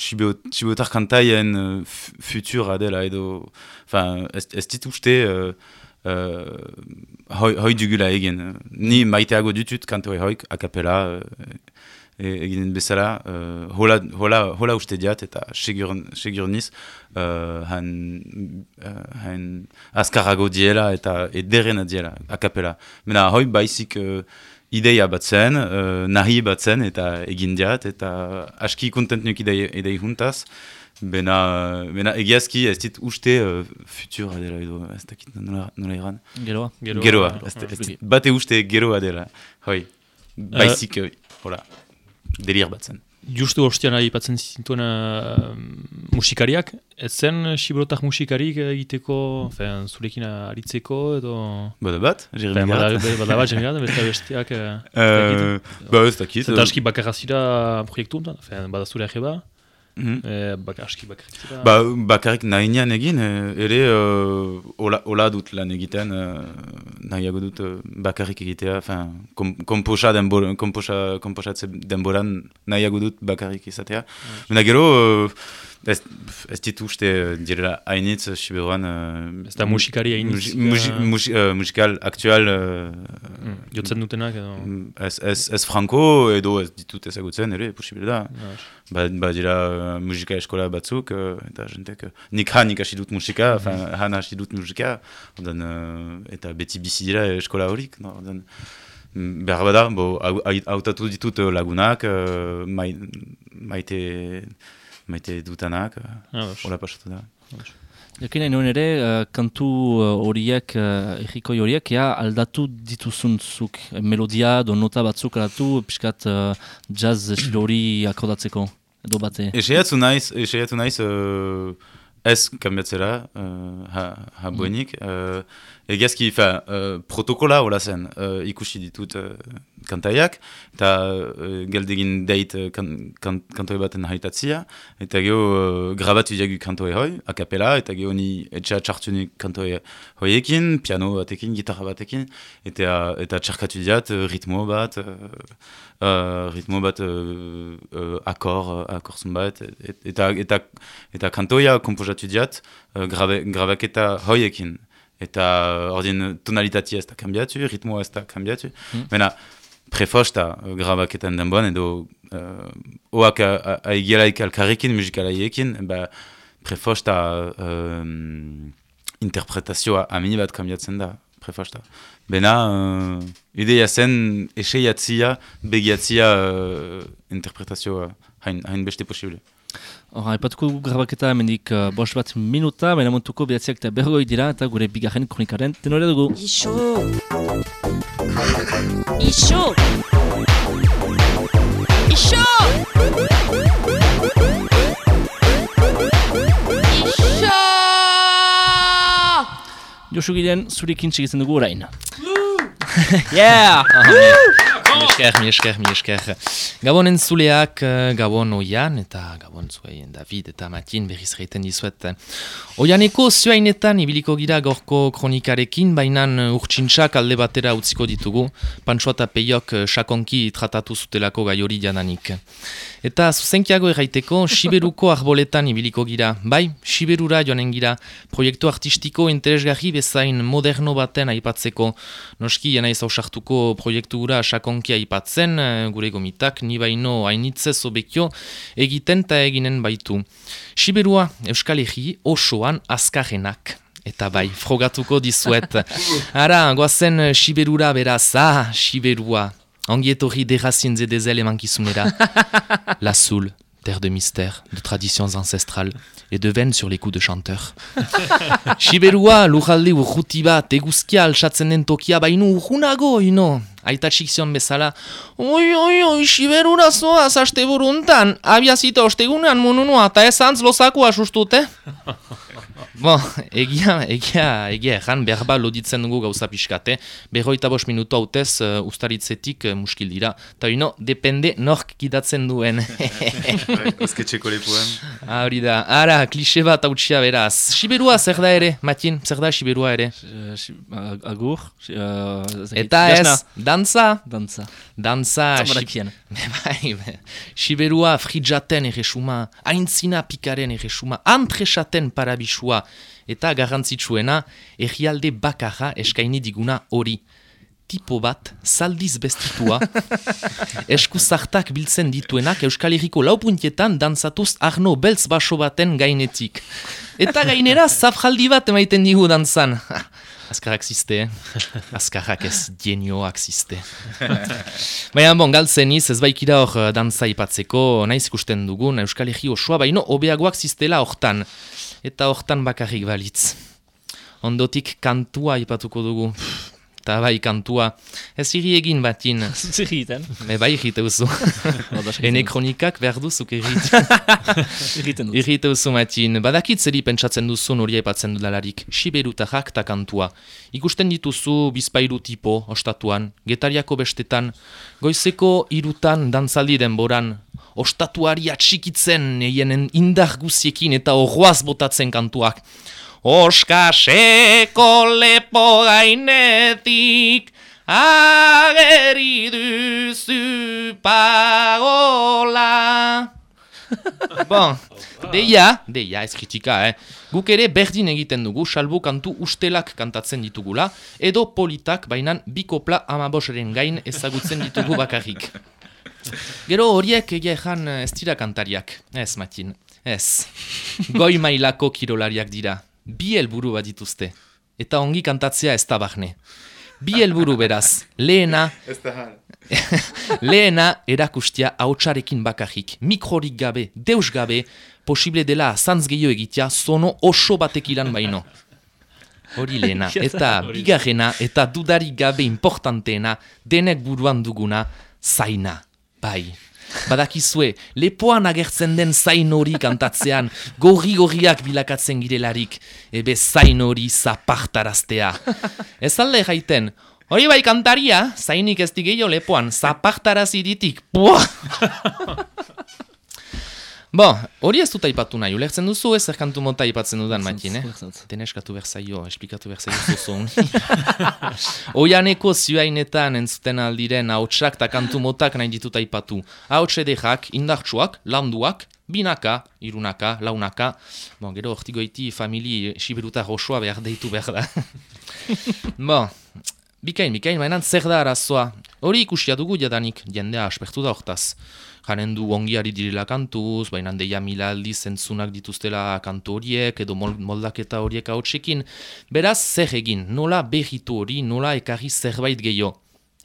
Sibotar kantaien uh, futura dela edo, enfin, ez, ez dit uste uh, uh, hoi, hoi dugula egin. Ni maiteago dutut kantoi hoik, a capella, uh, egiten bezala, uh, hola, hola, hola uste diat eta segur, segur niz, uh, han, uh, han azkarrago diela eta ederena diela, akapela. Mena hoi baizik uh, ideia bat zen, uh, nahi bat zen eta egin diat, eta aski kontent nuk idei, idei juntaz, Bena, bena egiazki ez dit uste uh, futura dela edo, ez dakit nola, nola iran. Geroa. Geroa, geroa. Ez, ez dit, bate uste geroa dela. Hoi, baizik, uh, hola delir bat zen. Justu ostian aipatzen zintuen uh, musikariak, ez zen sibrotak musikarik egiteko, fean, zurekin aritzeko edo... Bada bat, Jeremy Bada, bada bat, Jeremy Gart, besta bestiak... Uh, ba ez dakit. Zenta aski bakarra zira proiektu untan, bada zure ege Mm -hmm. bak, aski bakarrik. Ba, bakarrik nahi nian egin, ere uh, ola, ola dut lan egiten, uh, nahiago dut uh, bakarrik egitea, fin, kom, komposa denbor, komposa, komposatze denboran nahiago dut bakarrik izatea. Mm. gero, uh, ez, ez dit uste direla hainitz Siberuan... Uh, ez da musikari hainitz? Musi, musi, uh, musikal aktual... Uh, mm, jotzen dutenak edo... Ez, ez, ez franco edo ez ditut ezagutzen, ere, posible da. Ba, ba dira uh, musika eskola batzuk, uh, eta jentek, uh, nik han ikasi dut musika, mm -hmm. han hasi dut musika, ordan, uh, eta beti bizi dira eskola horik. No? Ordan, behar bada, hautatu ditut lagunak, uh, maite maite dutanak, uh, hola pasatu da. Jakin nahi ere, uh, kantu horiek, uh, errikoi horiek, ja, aldatu dituzuntzuk, melodia, do nota batzuk aldatu, piskat uh, jazz estilo hori akordatzeko, edo bate. Eseiatu naiz, eseiatu naiz, uh, ez kambiatzera, uh, ha, ha buenik, uh, egiazki, fa, uh, protokola hola zen, uh, ikusi ditut uh, kantaiak, eta uh, galdegin deit uh, kan, kan, kantoi baten haitatzia, eta geho uh, grabatu diagu kantoi hoi, akapela, eta geho ni etxa txartu kantoi hoiekin, piano batekin, gitarra batekin, eta, eta txarkatu diat uh, ritmo bat, uh, ritmo bat uh, uh, akor, akor zunbat, eta, eta, eta kantoia komposatu diat uh, grabaketa hoiekin eta ordin tonalitatea ez da kambiatu, ritmoa ez da kambiatu. Mm. Baina, prefosta uh, grabaketan denboan edo uh, oak aigelaik alkarrekin, musikalaiekin, ba, prefosta um, interpretazioa amini bat kambiatzen da, prefosta. Bena, uh, ideia zen eseiatzia, begiatzia uh, interpretazioa hain, hain beste posible. Hora, epatuko grabaketa emendik uh, bost bat minuta, baina montuko behatziak eta berrogoi dira eta gure bigarren kronikaren tenore dugu. Ixo! Ixo! Ixo! Ixo! Josu giren, zurekin txegitzen dugu orain. yeah! Mi esker, mi esker, mi esker. Gabon entzuleak, eh, Gabon Oian, eta Gabon zuen David eta Matin berriz reiten dizuet. Oianeko zuainetan ibiliko gira gorko kronikarekin, bainan urtsintsak alde batera utziko ditugu, pantsoa eta peiok eh, sakonki tratatu zutelako gai hori jananik. Eta zuzenkiago erraiteko, Siberuko arboletan ibiliko gira. Bai, Siberura joanen gira, proiektu artistiko interesgarri bezain moderno baten aipatzeko. Noski, jena ez hausartuko proiektu gura sakonkia aipatzen, eh, gure gomitak, ni baino hainitze zobekio egiten eta eginen baitu. Siberua, Euskal Herri, osoan azkarenak. Eta bai, frogatuko dizuet. Ara, goazen eh, Siberura beraz, ah, Siberua. Ongi etorri derrazien zedezel emankizunera. La Soule, terre de mystère, de traditions ancestrales et de veines sur les coups de chanteur. Siberua, lujalde urruti bat, eguzkia alsatzen den tokia bainu urrunago, ino. Aita txikzion bezala, oi, oi, oi, Siberura zoaz, aste buruntan, abiazita ostegunean mununua, eta ez antz lozakua sustute. Bon, egia, egia, egia erran, behar ba loditzen dugu gauza pixkate, berroita bos minutu hautez uh, ustaritzetik uh, muskil dira. Ta ino, depende nork gidatzen duen. Osketxeko lepuan. Ah, Hori da, ara, klixe bat hautsia beraz. Siberua zer da ere, Matin, zer da Siberua ere? Agur. eh. Eta ez, dantza, Dantza. dantza, Zamarakien. Bai, bai. Siberua frijaten erresuma, aintzina pikaren erresuma, antresaten parabisua, eta garrantzitsuena, errialde bakarra eskaini diguna hori. Tipo bat, zaldiz bestitua, esku zartak biltzen dituenak Euskal Herriko laupuntietan dantzatuz Arno beltz baso baten gainetik. Eta gainera, zafjaldi bat emaiten digu dantzan. Azkarrak ziste? Azkarrak ez genioak ziste. Baina, bon, galtzeniz, ez baikira hor eh, dantza ipatzeko, naiz ikusten dugun, Euskal Herri osoa, baino, obeagoak ziztela hortan. Eta hortan bakarrik balitz. Ondotik kantua ipatuko dugu. Eta bai, kantua. Ez hiri egin batin. Zer egiten? Me bai egite duzu. Ene kronikak behar duzuk egit. Egiten dut. Irrite duzu matin, badakit zeri pentsatzen duzun hori aipatzen dudalarik, siberutajak ta kantua. Ikusten dituzu bizpairu tipo, ostatuan, getariako bestetan, goizeko irutan dantzaldi denboran, ostatuari atxikitzen eienen indar guziekin eta horroaz botatzen kantuak. Oskaseko lepo gainetik, ageri duzu pagola. Bon, deia, deia ez kritika, eh? Guk ere berdin egiten dugu, salbu kantu ustelak kantatzen ditugula, edo politak bainan bikopla amaboseren gain ezagutzen ditugu bakarrik. Gero horiek egia ezan eh, ez dira kantariak, ez Matin, ez. Goi mailako kirolariak dira, bi helburu bat dituzte, eta ongi kantatzea ez da bahne. Bi helburu beraz, lehena, Lehena erakustia hautsarekin bakarrik, mikrorik gabe, deus gabe, posible dela zantz gehiago egitea zono oso batek ilan baino. Hori lehena, eta bigarrena, eta dudarik gabe importanteena, denek buruan duguna, zaina, bai. Badakizue, lepoan agertzen den zain hori kantatzean, gorri-gorriak bilakatzen girelarik, ebe zain hori zapartaraztea. Ez alde jaiten, hori bai kantaria, zainik ez digeio lepoan, zapartarazi ditik, pua! Bo, hori ez dut aipatu nahi, ulertzen duzu ez zer kantu mota aipatzen dudan matin, eh? Dut. Teneskatu berzaio, esplikatu berzaio zuzun. Oianeko zioainetan entzuten aldiren hautsak eta kantu motak nahi ditut aipatu. Hauts edekak, indartsuak, landuak, binaka, irunaka, launaka. Bon, gero hortigoiti famili siberuta rosoa behar deitu behar da. bon, bikain, bikain, mainan zer da arazoa. Hori ikusia dugu jadanik, jendea aspertu da hortaz. Janen du ongiari direla kantuz, baina deia mila aldiz entzunak dituztela kantu horiek, edo mol- moldaketa horiek hautsekin. Beraz, zer egin, nola behitu hori, nola ekarri zerbait gehiago.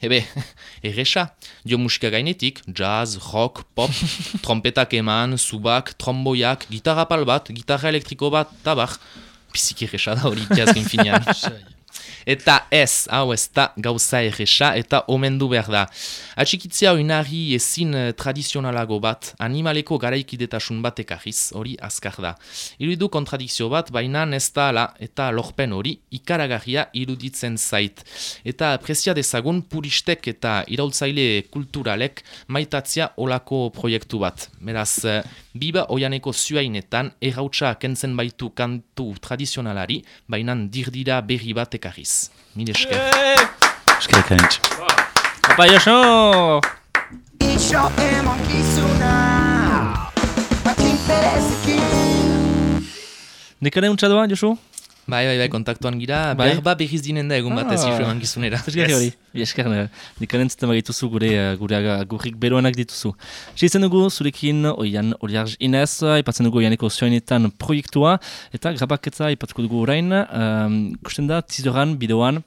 Ebe, erresa, dio musika gainetik, jazz, rock, pop, trompetak eman, subak, tromboiak, gitarra pal bat, gitarra elektriko bat, tabar. Pizik erresa da hori jazgin finean. Eta ez, hau ez da gauza erresa eta omendu behar da. Atxikitzea oinari ezin eh, tradizionalago bat, animaleko garaikidetasun bat ekarriz, hori azkar da. Irudidu kontradikzio bat, baina ez da ala eta lorpen hori ikaragarria iruditzen zait. Eta aprezia dezagun puristek eta iraultzaile kulturalek maitatzia olako proiektu bat. Beraz, eh, biba oianeko zuainetan errautsa kentzen baitu kantu tradizionalari, baina dirdira berri bat ekarriz. Mil esker. Eskerrik anitz. Apa, Josu! Iso emankizuna Nekane untsa doa, Josu? Bai, bai, bai, kontaktuan gira, Bai. behar ba berriz dinen da egun batez Ah. iso eman gizunera. Eskerri hori, esker, nekaren zuten bagituzu gure, eh, gure agurrik beroenak dituzu. Segitzen dugu zurekin oian Oliarz Inez, ipatzen dugu oianeko zioenetan proiektua, eta grabaketza ipatuko dugu orain, um, kusten da, tizoran, bideoan,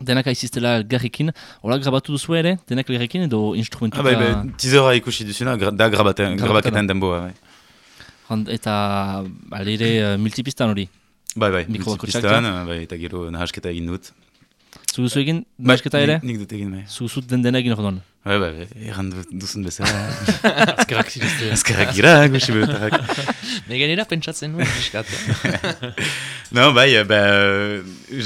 denak aiziztela elgarrekin, hola grabatu duzu ere, denak elgarrekin edo instrumentuka... Ah, bai, bai, teasera ikusi duzuna, gra, da grabaten, grabaketan denboa, bai. Eta, alere, uh, multipistan hori. Bai, bai, multipistan, bai, eta gero nahasketa egin dut. Zu duzu egin, Bai, nasketa ere? Nik, dut egin, bai. Zu zut den dena egin orduan. Bai, bai, bai, erran du- duzun bezala. Azkarrak zirezte. Azkarrak gira, gusi behutarrak. Meganera pentsatzen nuen, piskat. no, bai, eh, ba,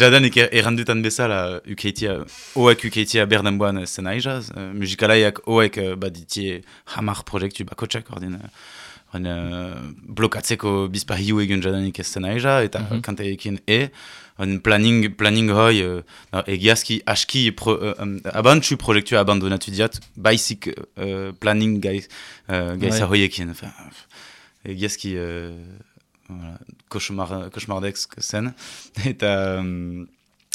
jadanik er- errandutan bezala, ukeitia, oek ukeitia berdenboan zen aiza, uh, musikalaiak oek uh, baditie hamar proiektu bakotxak, ordin, uh, ordin uh, blokatzeko bizpa hiu egun jadanik ez zen aiza, eta mm -hmm. kantaekin e, ordin planning, planning hoi, uh, no, egiazki aski, pro, uh, um, abantxu proiektu abandonatu diat, baizik uh, planning gaiz, uh, gaiza hoiekin, egiazki... Uh, voilà, cauchemar, cauchemardex zen, eta um,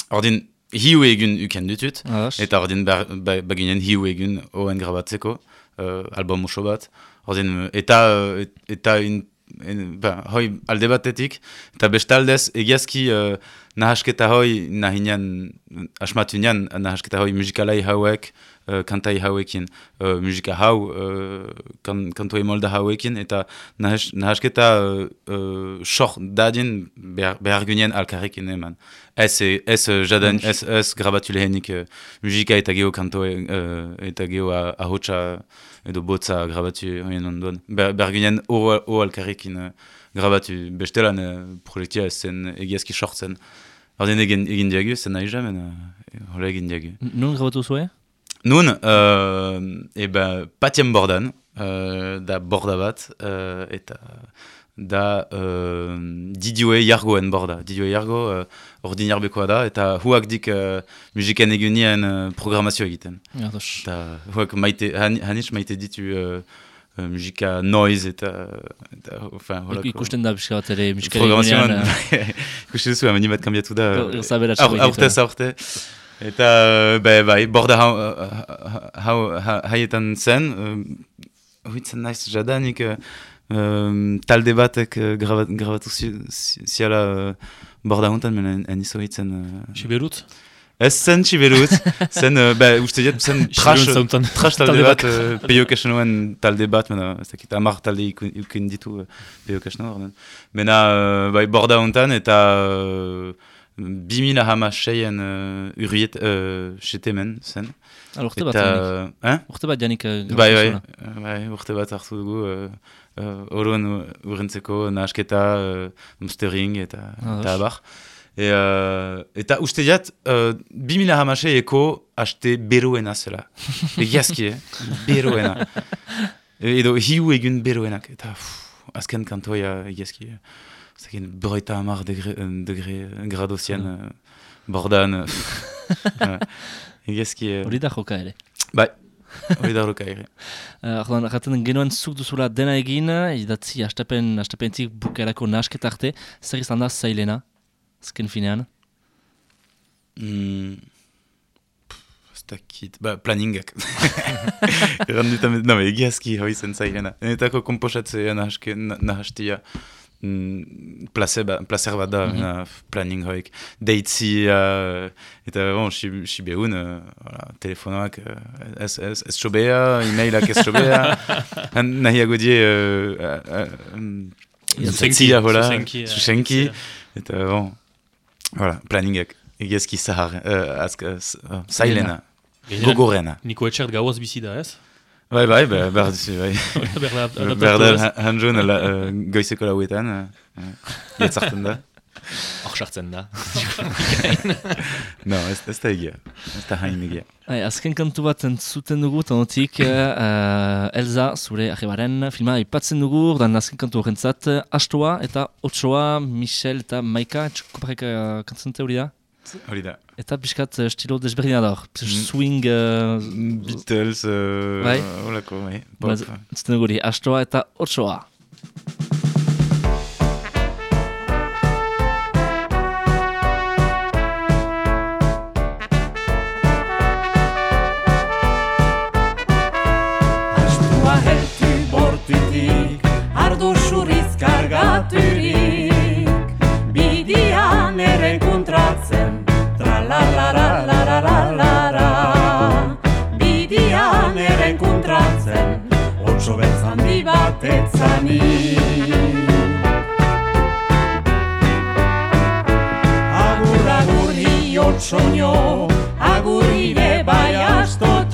ordin hiu egun uken dutut, Ados. eta ordin ba, ba, baginen hiu egun oen grabatzeko, uh, album oso bat, ordin, eta, et- eta in, en, ba, hoi alde batetik, eta bestaldez egiazki uh, nahasketa hoi nahinean, asmatu nian, nahasketa hoi musikalai hauek, uh, kantai hauekin, uh, musika hau, uh, kan, kantoi molda hauekin, eta nahas, nahasketa uh, uh, sor dadin behar, behar ginen alkarrekin eman. Ez, ez, jadan, ez, ez grabatu lehenik uh, musika eta geho kantoe, uh, eta geho ah- ahotsa edo botza grabatu hoien ondoan. Behar, behar ginen alkarrekin uh, grabatu bestelan uh, proiektia ez zen egiazki sortzen. Ordin egin, egin diagu, zen nahi jamen, uh, hola egin diagu. Nun grabatu zuen? Nun, uh, e ben, patien bordan, uh, da borda bat, uh, eta da uh, didioe jargoen borda. Didioe jargo uh, ordinarbekoa da, eta huak dik uh, musiken egunien uh, programazio egiten. Ados. Eta huak maite, han, hanitz maite ditu uh, uh, musika noise eta, eta enfin, holako. Ikusten da pixka bat ere musikari Programazioan, egunean, ikusten duzu, ameni bat kambiatu da. Gaur- zaberatxo Aur- egiten. Aurtez, aurte. Eta, be, bai, borda hau, uh, hau, ha- haietan zen, uh, huitzen naiz jadanik, uh, talde batek uh, grabat, grabatu zi, zi, ziala uh, borda hontan, menen enizo hitzen... Uh, Siberut? ez zen txiberut, zen, uh, be, uste diat, zen trash, Siberut trash talde, bat, uh, peio kasenoen talde bat, mena, ez dakit, amar talde ikun ditu uh, peio kaseno, ordean. Mena, uh, bai, borda hontan, eta uh, 2000 hamaseian uh, urriet uh, setemen zen. Ala, urte bat, Eta, janik. hein? urte bat janik eh, Bai, bai, uh, bai, urte bat hartu dugu, uh, uh, uh, urrentzeko nahasketa, uh, mastering eta, Ados. eta abar. E, uh, eta uste diat, uh, 2000 hamaseiko haste beroena zela. Egiazki, eh? beroena. Edo hiu egun beroenak. Eta uf, azken kantoia egiazki. eh, Zaken, berroita hamar degre, eh, degre grado zian uh, bordan. uh, eh, Hori da joka ere. Bai, hori da horreka ere. Uh, Orduan, jaten genuen zuk duzula dena egin, idatzi astapen, astapentik bukerako nasketa arte, zer izan da zailena, azken finean. Mm. Pff, Ez dakit, ba, planingak. Errandutan, no, egiazki hoi zen zailena. Enetako komposatzea nahastia. Mm, placer, ba, placer bat da, Mhm. mm planning hoik. Deitzia, eta bon, si, si behun, uh, voilà, telefonoak, uh, ez, ez, ez sobea, e-mailak ez sobea. Han nahiago die, uh, uh, uh, um, Zuzenki, Zatzia, hola, zuzenki, eh, zuzenki, zatzia. eta bon, voilà, planningak, egiazki zahar, uh, azk, uh, zailena, Gainera, gogorena. Niko etxert gauaz bizi da, ez? Bai, bai, behar behar duzu, bai. Hanjoun la, uh, goizeko lauetan, uh, uh, jetzarten da. Hor sartzen da. No, ez, ez da egia, ez da hain egia. Hai, azken kantu bat entzuten dugu, tanotik, uh, Elza, zure arrebaren filma aipatzen dugu, ordan azken kantu horrentzat, Astoa eta Otsoa, Michel eta Maika, txukoparek uh, kantzante hori da? Hori da. Eta pixkat uh, estilo desberdina da hor, Mm. swing, uh, Beatles, uh, Bai. holako, bai. Ba, Pop. entzuten dugu hori, Astoa eta Otsoa. Etzanik Agur agur hiot soño Agur ire bai astot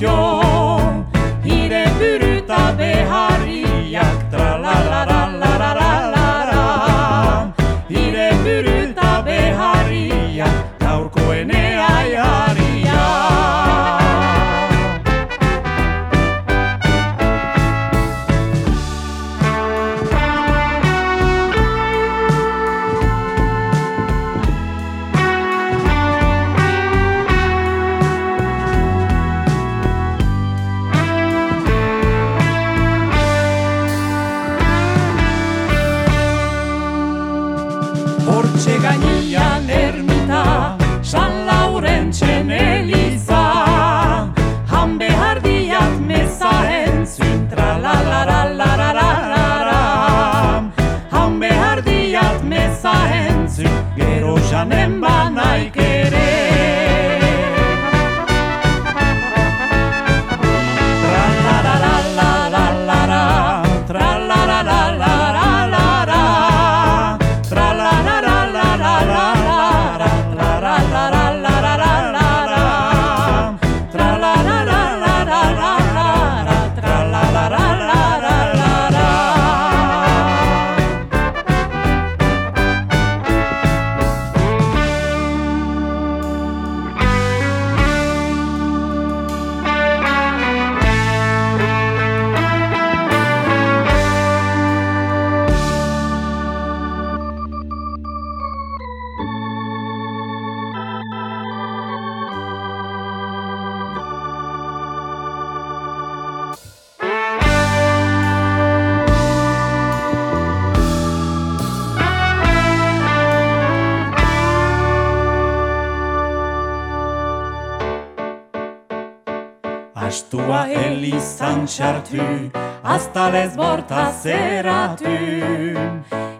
Astua elizan txartu, aztalez borta zeratu.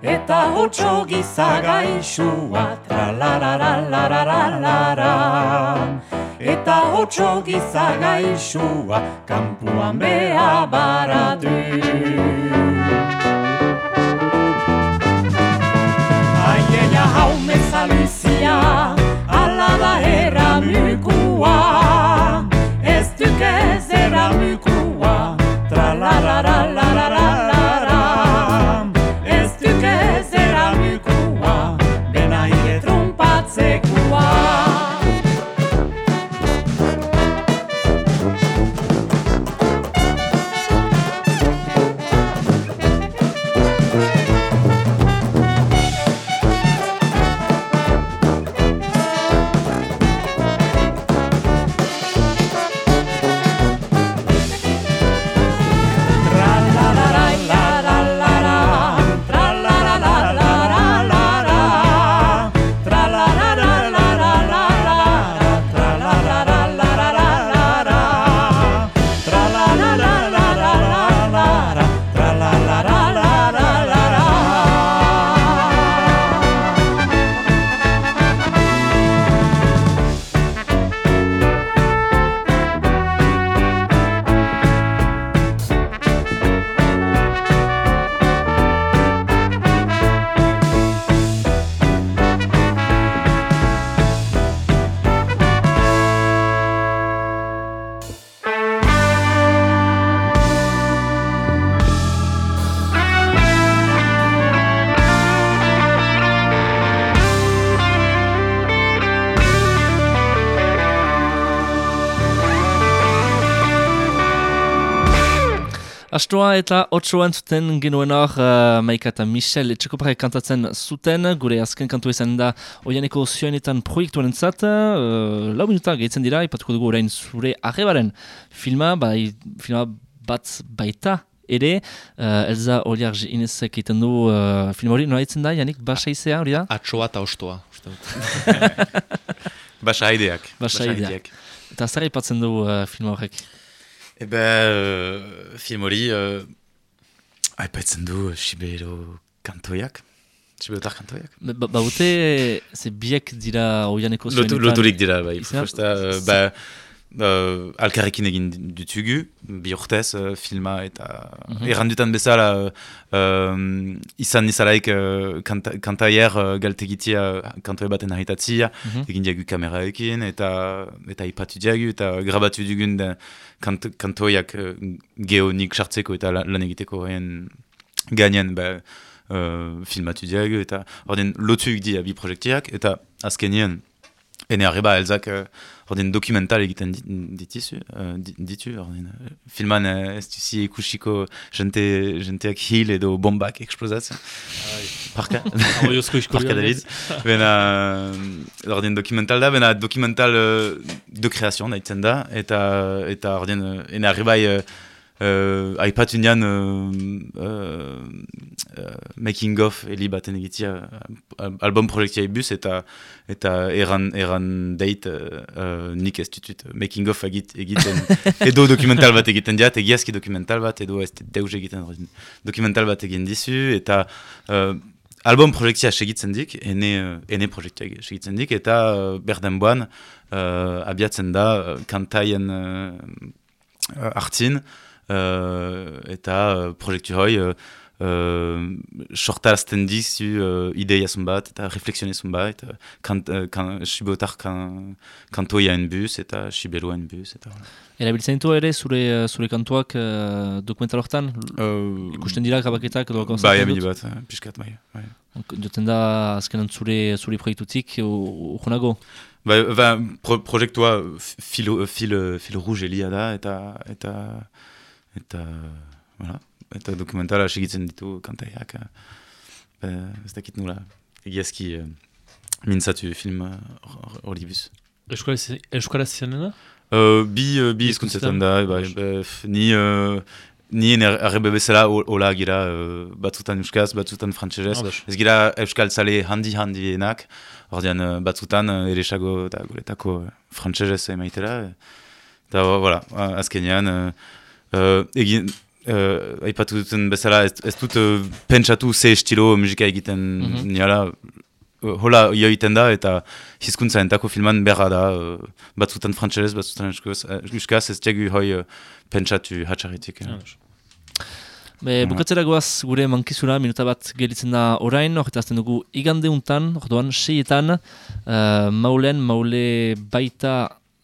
Eta hotxo gizagaixua, tralarararararara Eta hotxo gizagaixua, kampuan beha baratu. Aiela haume zaluzia, Astoa eta otsoan zuten genuen hor uh, Maika eta Michel etxekoparek kantatzen zuten, gure azken kantu izan da oianeko zioenetan proiektuaren zat, uh, lau minuta gehitzen dira, ipatuko dugu orain zure arrebaren filma, bai, filma bat baita ere, uh, Elza Oliarj Inezek egiten du uh, film hori, nola da, Janik, basa izea hori da? Atsoa eta ostoa. uste dut. Basa ideak. Basa ideak. Eta zer aipatzen du uh, film horrek? Eh ben, euh, film hori, euh, aipatzen du, Sibelo kantoiak. Sibelotar kantoiak. Ba, ba, ote, ze biek dira oianeko zuenetan. Loturik dira, bai. Izan, ba, alkarrekin egin dutugu, bi urtez, uh, filma eta Mhm. errandutan bezala uh, um, izan nizalaik uh, kanta, kantaier uh, galtegitia kantoe baten ahitatzia, Mhm. egin diagu kameraekin eta eta ipatu diagu eta grabatu dugun da kant, kantoiak uh, geonik sartzeko eta la- lan egiteko haien gainean ba, uh, filmatu diagu eta orden lotuik dira bi proiektiak eta azkenean ene arreba elzak uh, orden dokumental egiten dit- ditizu, uh, ditu filman uh, ez duzi ikusiko jente, jenteak hil edo bombak eksplosatzen parka David. Bena, orden dokumental da, bena dokumental uh, de kreazioan daitzen da, eta, eta orden, ene arribai, uh, uh, aipatu nian uh, uh, uh, making of eli baten egitia uh, album projektia bus eta eta eran, eran date ez ditut making of egit, egiten edo dokumental bat egiten diat, egiazki dokumental bat edo ez deus egiten dokumental bat egin dizu eta album projektia segitzen dik, ene, uh, ene projektia segitzen dik, eta uh, berdenboan uh, abiatzen da uh, kantaien hartzin, uh, eta uh, proiektu hoi uh, uh, sortarazten dizu uh, ideiazun bat, eta reflexionezun bat, eta uh, kan, sibotar kan, kantoiaen bus, eta eta. Erabiltzen ditu ere zure, zure kantuak uh, dokumental hortan? Uh, Ikusten dira grabaketak edo Bai, konzertu dut? bat, bai. bai. Joten da azkenan zure, zure proiektutik urgunago? Ba, ba, pro, proiektua fil, fil, fil rouge elia da, eta, eta, eta, voilà, eta dokumentala segitzen ditu kantaiak. Ba, ez dakit nula, egiazki uh, mintzatu film hori bus. Euskaraz izanena? Uh, bi, uh, bi izkuntzetan da, bai, ba, f- ni, uh, ni arrebe bezala hol- hola gira uh, batzutan euskaz, batzutan frantsesez. Ados. Ez gira euskal zale handi handienak, ordean uh, batzutan uh, eresago eta guretako uh, frantsesez emaitera. Eta, voilà, uh, azkenean, uh, uh, egin, uh, aipatu duten bezala, ez, ez dut uh, pentsatu ze estilo musika egiten mm Mhm. niala, uh, hola joiten da, eta hizkuntza entako filman berra da, uh, batzutan frantsesez, batzutan euskaz, euskaz ez diagu hoi uh, pentsatu hatxarritik. eh. Be, bukatzera goaz gure mankizura minuta bat gelitzen da orain, horretazten dugu igande untan, orduan seietan, uh, maulen, maule baita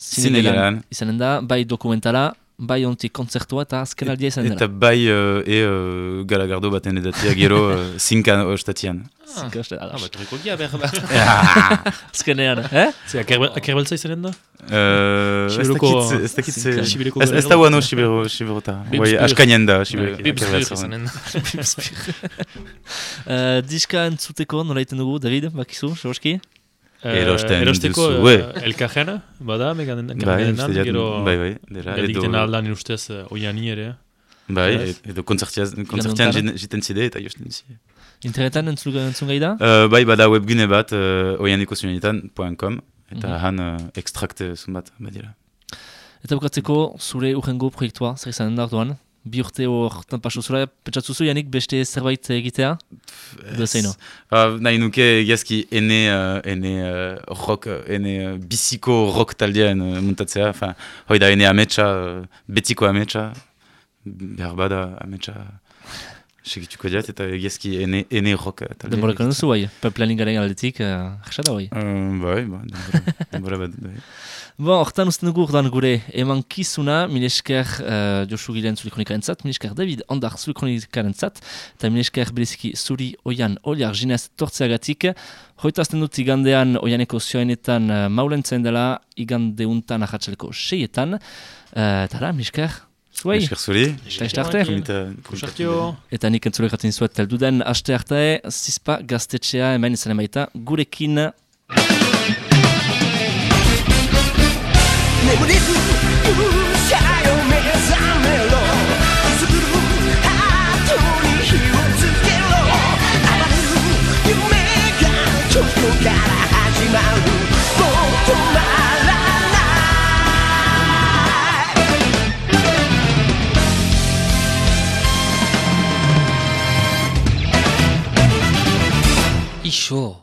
Zinegelan. izanen da, bai dokumentala, bai onti kontzertua eta azkenaldia izanen Eta dela. bai uh, e uh, galagardo baten edatia gero uh, zinka ostatian. Zinka uste, Ah, bat horreko gia behar da. Azkenean, eh? Akerbeltza izanen da? Uh, ez dakit- ez da guano Siberota. Bai, askainen da, Sibero. Bai, Bip Akerbeltza. spir izanen da. Uh, diska entzuteko nola egiten dugu, David, bakizu, Sebaski? Eh, Erosten erosteko duzue. eh, elkarrena, bada, megan Bai, uste diat- gero bai, bai, dira, galdikiten edo- aldan ustez uh, oiani ere. Bai, e- edo kontzertian Iganduntan. jiten- zide eta josten zide. Internetan entzun, entzun gai da? Uh, bai, bada webgune bat, uh, oianikosunetan.com, eta Mhm. han uh, extrakte zun bat, badira. Eta bukatzeko zure urrengo proiektua, zer izanen da orduan? Bi urte hortan pasu zura, pentsatzu zu, Janik, beste zerbait egitea? Edo zeino? Uh, nahi nuke egiazki ene, uh, ene uh, rock, ene uh, biziko rock taldean uh, muntatzea, enfin, hoi da ene ametsa, uh, betiko ametsa, behar bada ametsa segituko diat, eta egiazki ene, ene rock taldean. Denbora kan duzu, bai, planingaren aldetik, uh, da bai. Uh, bai, ba, denbora, denbora bat, bai. Bon, hortan usten dugu ordan gure eman kizuna, milesker uh, Josu Gilean zuri kronikaren zat, milesker David Ondar zuri kronikaren zat, eta milesker bereziki zuri oian oliar jinez tortzeagatik. Hoitazten dut igandean oianeko zioenetan uh, maulentzen dela, igande untan ahatxeleko seietan. Uh, eta da, milesker, zuei, Esker zuri. eta este arte. Eta nik entzule jaten zuet telduden aste arte, zizpa gaztetxea hemen izan emaita gurekin 眠れず社よ目覚めろ。くすぶるハートに火をつけろ。暴れる夢がちょっとから始まる。もう止まらない。Ixo.